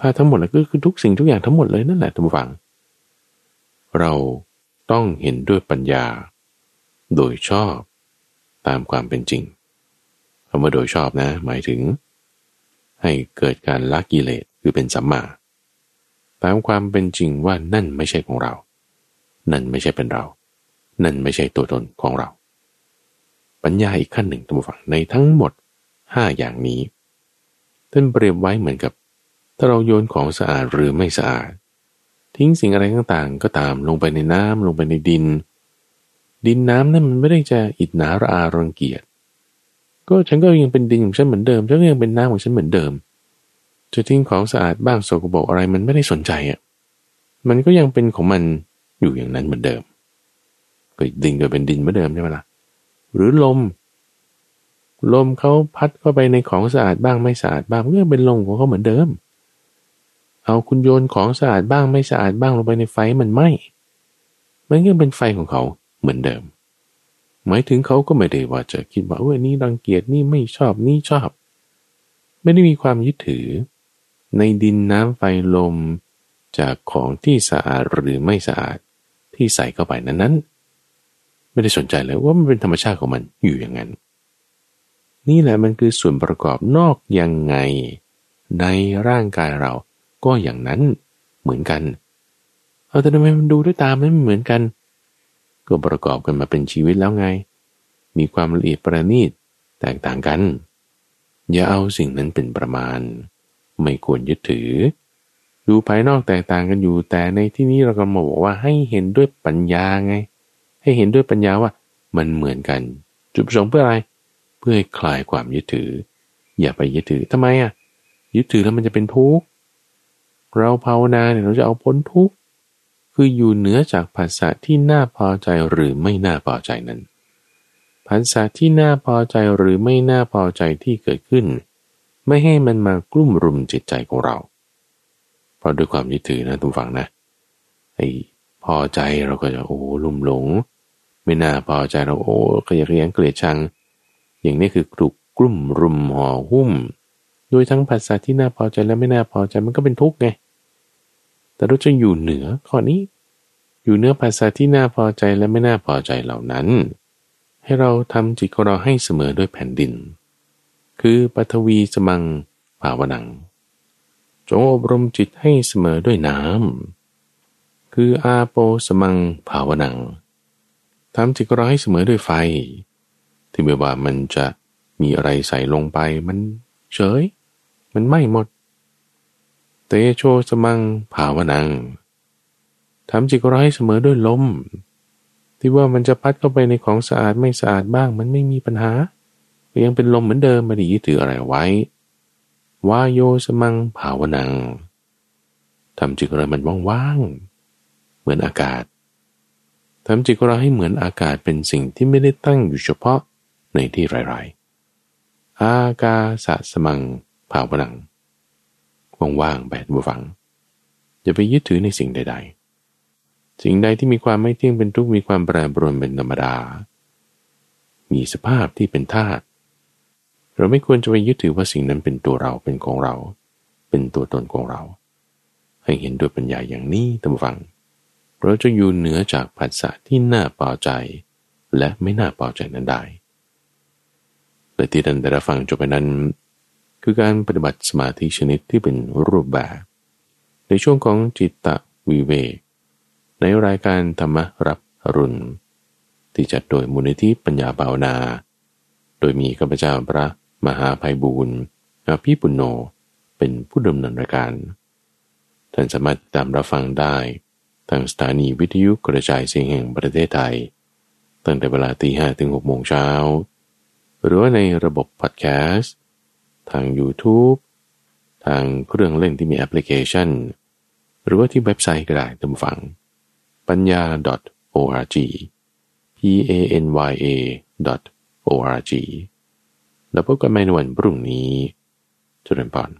ธาตุทั้งหมดก็คือทุกสิ่งทุกอย่างทั้งหมดเลยนั่นแหละทุกฝัง เราต้องเห็นด้วยปัญญา โดยชอบตามความเป็นจริงคำว่าโดยชอบนะ หมายถึง ให้เกิดการละกิเลสคือเป็นสัมมา ตามความเป็นจริงว่านั่นไม่ใช่ของเรา นั่นไม่ใช่เป็นเรา นั่นไม่ใช่ตัวตนของเรา ปัญญาอีกขั้นหนึ่งทุกฝังในทั้งหมดห้าอย่างนี้ท่านเปรียบไว้เหมือนกับ ถ้าเราโยนของสะอาดหรือไม่สะอาด ทิ้งสิ่งอะไรต่างๆ ก็ตามลงไปในน้ำลงไปในดิน ดินน้ำนั่นมันไม่ได้จะอิดหนาระอารังเกียจก็ฉันก็ยังเป็นดินของฉันเหมือนเดิมฉันก็ยังเป็นน้ำของฉันเหมือนเดิม จะทิ้งของสะอาดบ้างโสกปรกอะไรมันไม่ได้สนใจอะมันก็ยังเป็นของมันอยู่อย่างนั้นเหมือนเดิมก็ดินก็เป็นดินเหมือนเดิมใช่ไหมล่ะหรือลม ลมเขาพัดเข้าไปในของสะอาดบ้างไม่สะอาดบ้างก็ยังเป็นลมของเขาเหมือนเดิม เอาคุณโยนของสะอาดบ้างไม่สะอาดบ้างลงไปในไฟมันไหมมันก็เป็นไฟของเขาเหมือนเดิม หมายถึงเขาก็ไม่ได้ว่าจะคิดว่าเออนี่รังเกียจนี่ไม่ชอบนี่ชอบ ไม่ได้มีความยึดถือ ในดินน้ำไฟลมจากของที่สะอาดหรือไม่สะอาดที่ใส่เข้าไปนั้นนั้นไม่ได้สนใจเลยว่ามันเป็นธรรมชาติของมันอยู่อย่างนั้น นี่แหละมันคือส่วนประกอบนอกยังไงในร่างกายเรา ก็อย่างนั้นเหมือนกัน เอาแต่ทำไมมันดูด้วยตาไม่เหมือนกัน ก็ประกอบกันมาเป็นชีวิตแล้วไง มีความละเอียดประณีตแตกต่างกัน อย่าเอาสิ่งนั้นเป็นประมาณ ไม่ควรยึดถือ ดูภายนอกแตกต่างกันอยู่ แต่ในที่นี้เราก็มาบอกว่าให้เห็นด้วยปัญญาไง ให้เห็นด้วยปัญญาว่ามันเหมือนกัน จุดประสงค์เพื่ออะไร เพื่อให้คลายความยึดถือ อย่าไปยึดถือทำไมอะยึดถือแล้วมันจะเป็นทุกข์ เราภาวนาเนี่ยเราจะเอาพ้นทุกข์คืออยู่เหนือจากภาษาที่น่าพอใจหรือไม่น่าพอใจนั้นภาษาที่น่าพอใจหรือไม่น่าพอใจที่เกิดขึ้น ไม่ให้มันมากลุ่มรุมจิตใจของเรา เพราะด้วยความยึดถือนะทุกฝังนะไอ้พอใจเราก็จะโอ้ลุ่มหลง ไม่น่าพอใจเราโอ้ขยักเรียงเกลียดชัง อย่างนี้คือกลุกกลุ่มรุมห่อหุ้ม โดยทั้งภาษาที่น่าพอใจและไม่น่าพอใจมันก็เป็นทุกข์ไง แต่เราจะอยู่เหนือข้อนี้ อยู่เหนือภาษาที่น่าพอใจและไม่น่าพอใจเหล่านั้น ให้เราทำจิตของเราให้เสมอด้วยแผ่นดิน คือปฐวีสมังภาวนัง จงอบรมจิตให้เสมอด้วยน้ำคืออาโปสมังภาวนังทำจิตของเราให้เสมอด้วยไฟ ที่ไม่ว่ามันจะมีอะไรใส่ลงไปมันเฉย มันไม่หมด เตโชสมังภาวนังทำจิตเราให้เสมอด้วยลม ที่ว่ามันจะพัดเข้าไปในของสะอาดไม่สะอาดบ้าง มันไม่มีปัญหายังเป็นลมเหมือนเดิมไม่ได้ยึดถืออะไรไว้วาโยสมังภาวนังทำจิตเรามันว่างๆ เหมือนอากาศทำจิตเราให้เหมือนอากาศเป็นสิ่งที่ไม่ได้ตั้งอยู่เฉพาะในที่ไรๆ อากาสะสมังภาวนัง ว่างๆแบบบูฟัง อย่าไปยึดถือในสิ่งใด ๆ สิ่งใดที่มีความไม่เที่ยงเป็นทุกข์มีความแปรปรวนเป็นธรรมดา มีสภาพที่เป็นธาตุเราไม่ควรจะไปยึดถือว่าสิ่งนั้นเป็นตัวเราเป็นของเรา เป็นตัวตนของเรา ให้เห็นด้วยปัญญาอย่างนี้ท่านฟัง เราจะอยู่เหนือจากผัสสะที่น่าพอใจ และไม่น่าพอใจนั้นได้และที่ท่านได้ฟังจบไปนั้น คือการปฏิบัติสมาธิชนิดที่เป็นรูปแบบ ในช่วงของจิตตะวิเวก ในรายการธรรมรับรุณ ที่จัดโดยมูลนิธิปัญญาเบานา โดยมีข้าพเจ้าพระมหาภัยบูรณ์อภิปุโนเป็นผู้ดำเนินรายการ ท่านสามารถตามรับฟังได้ ทางสถานีวิทยุกระจายเสียงแห่งประเทศไทย ตั้งแต่เวลาตีห้ถึงหกโมงเช้า หรือว่าในระบบพอดแคสต์ ทาง YouTube ทางเครื่องเล่นที่มีแอปพลิเคชัน หรือว่าที่เว็บไซต์ก็ได้ตามฝัง ปัญญา .org p a n y a .org แล้วพบกันใหม่ในวันพรุ่งนี้จุรินพร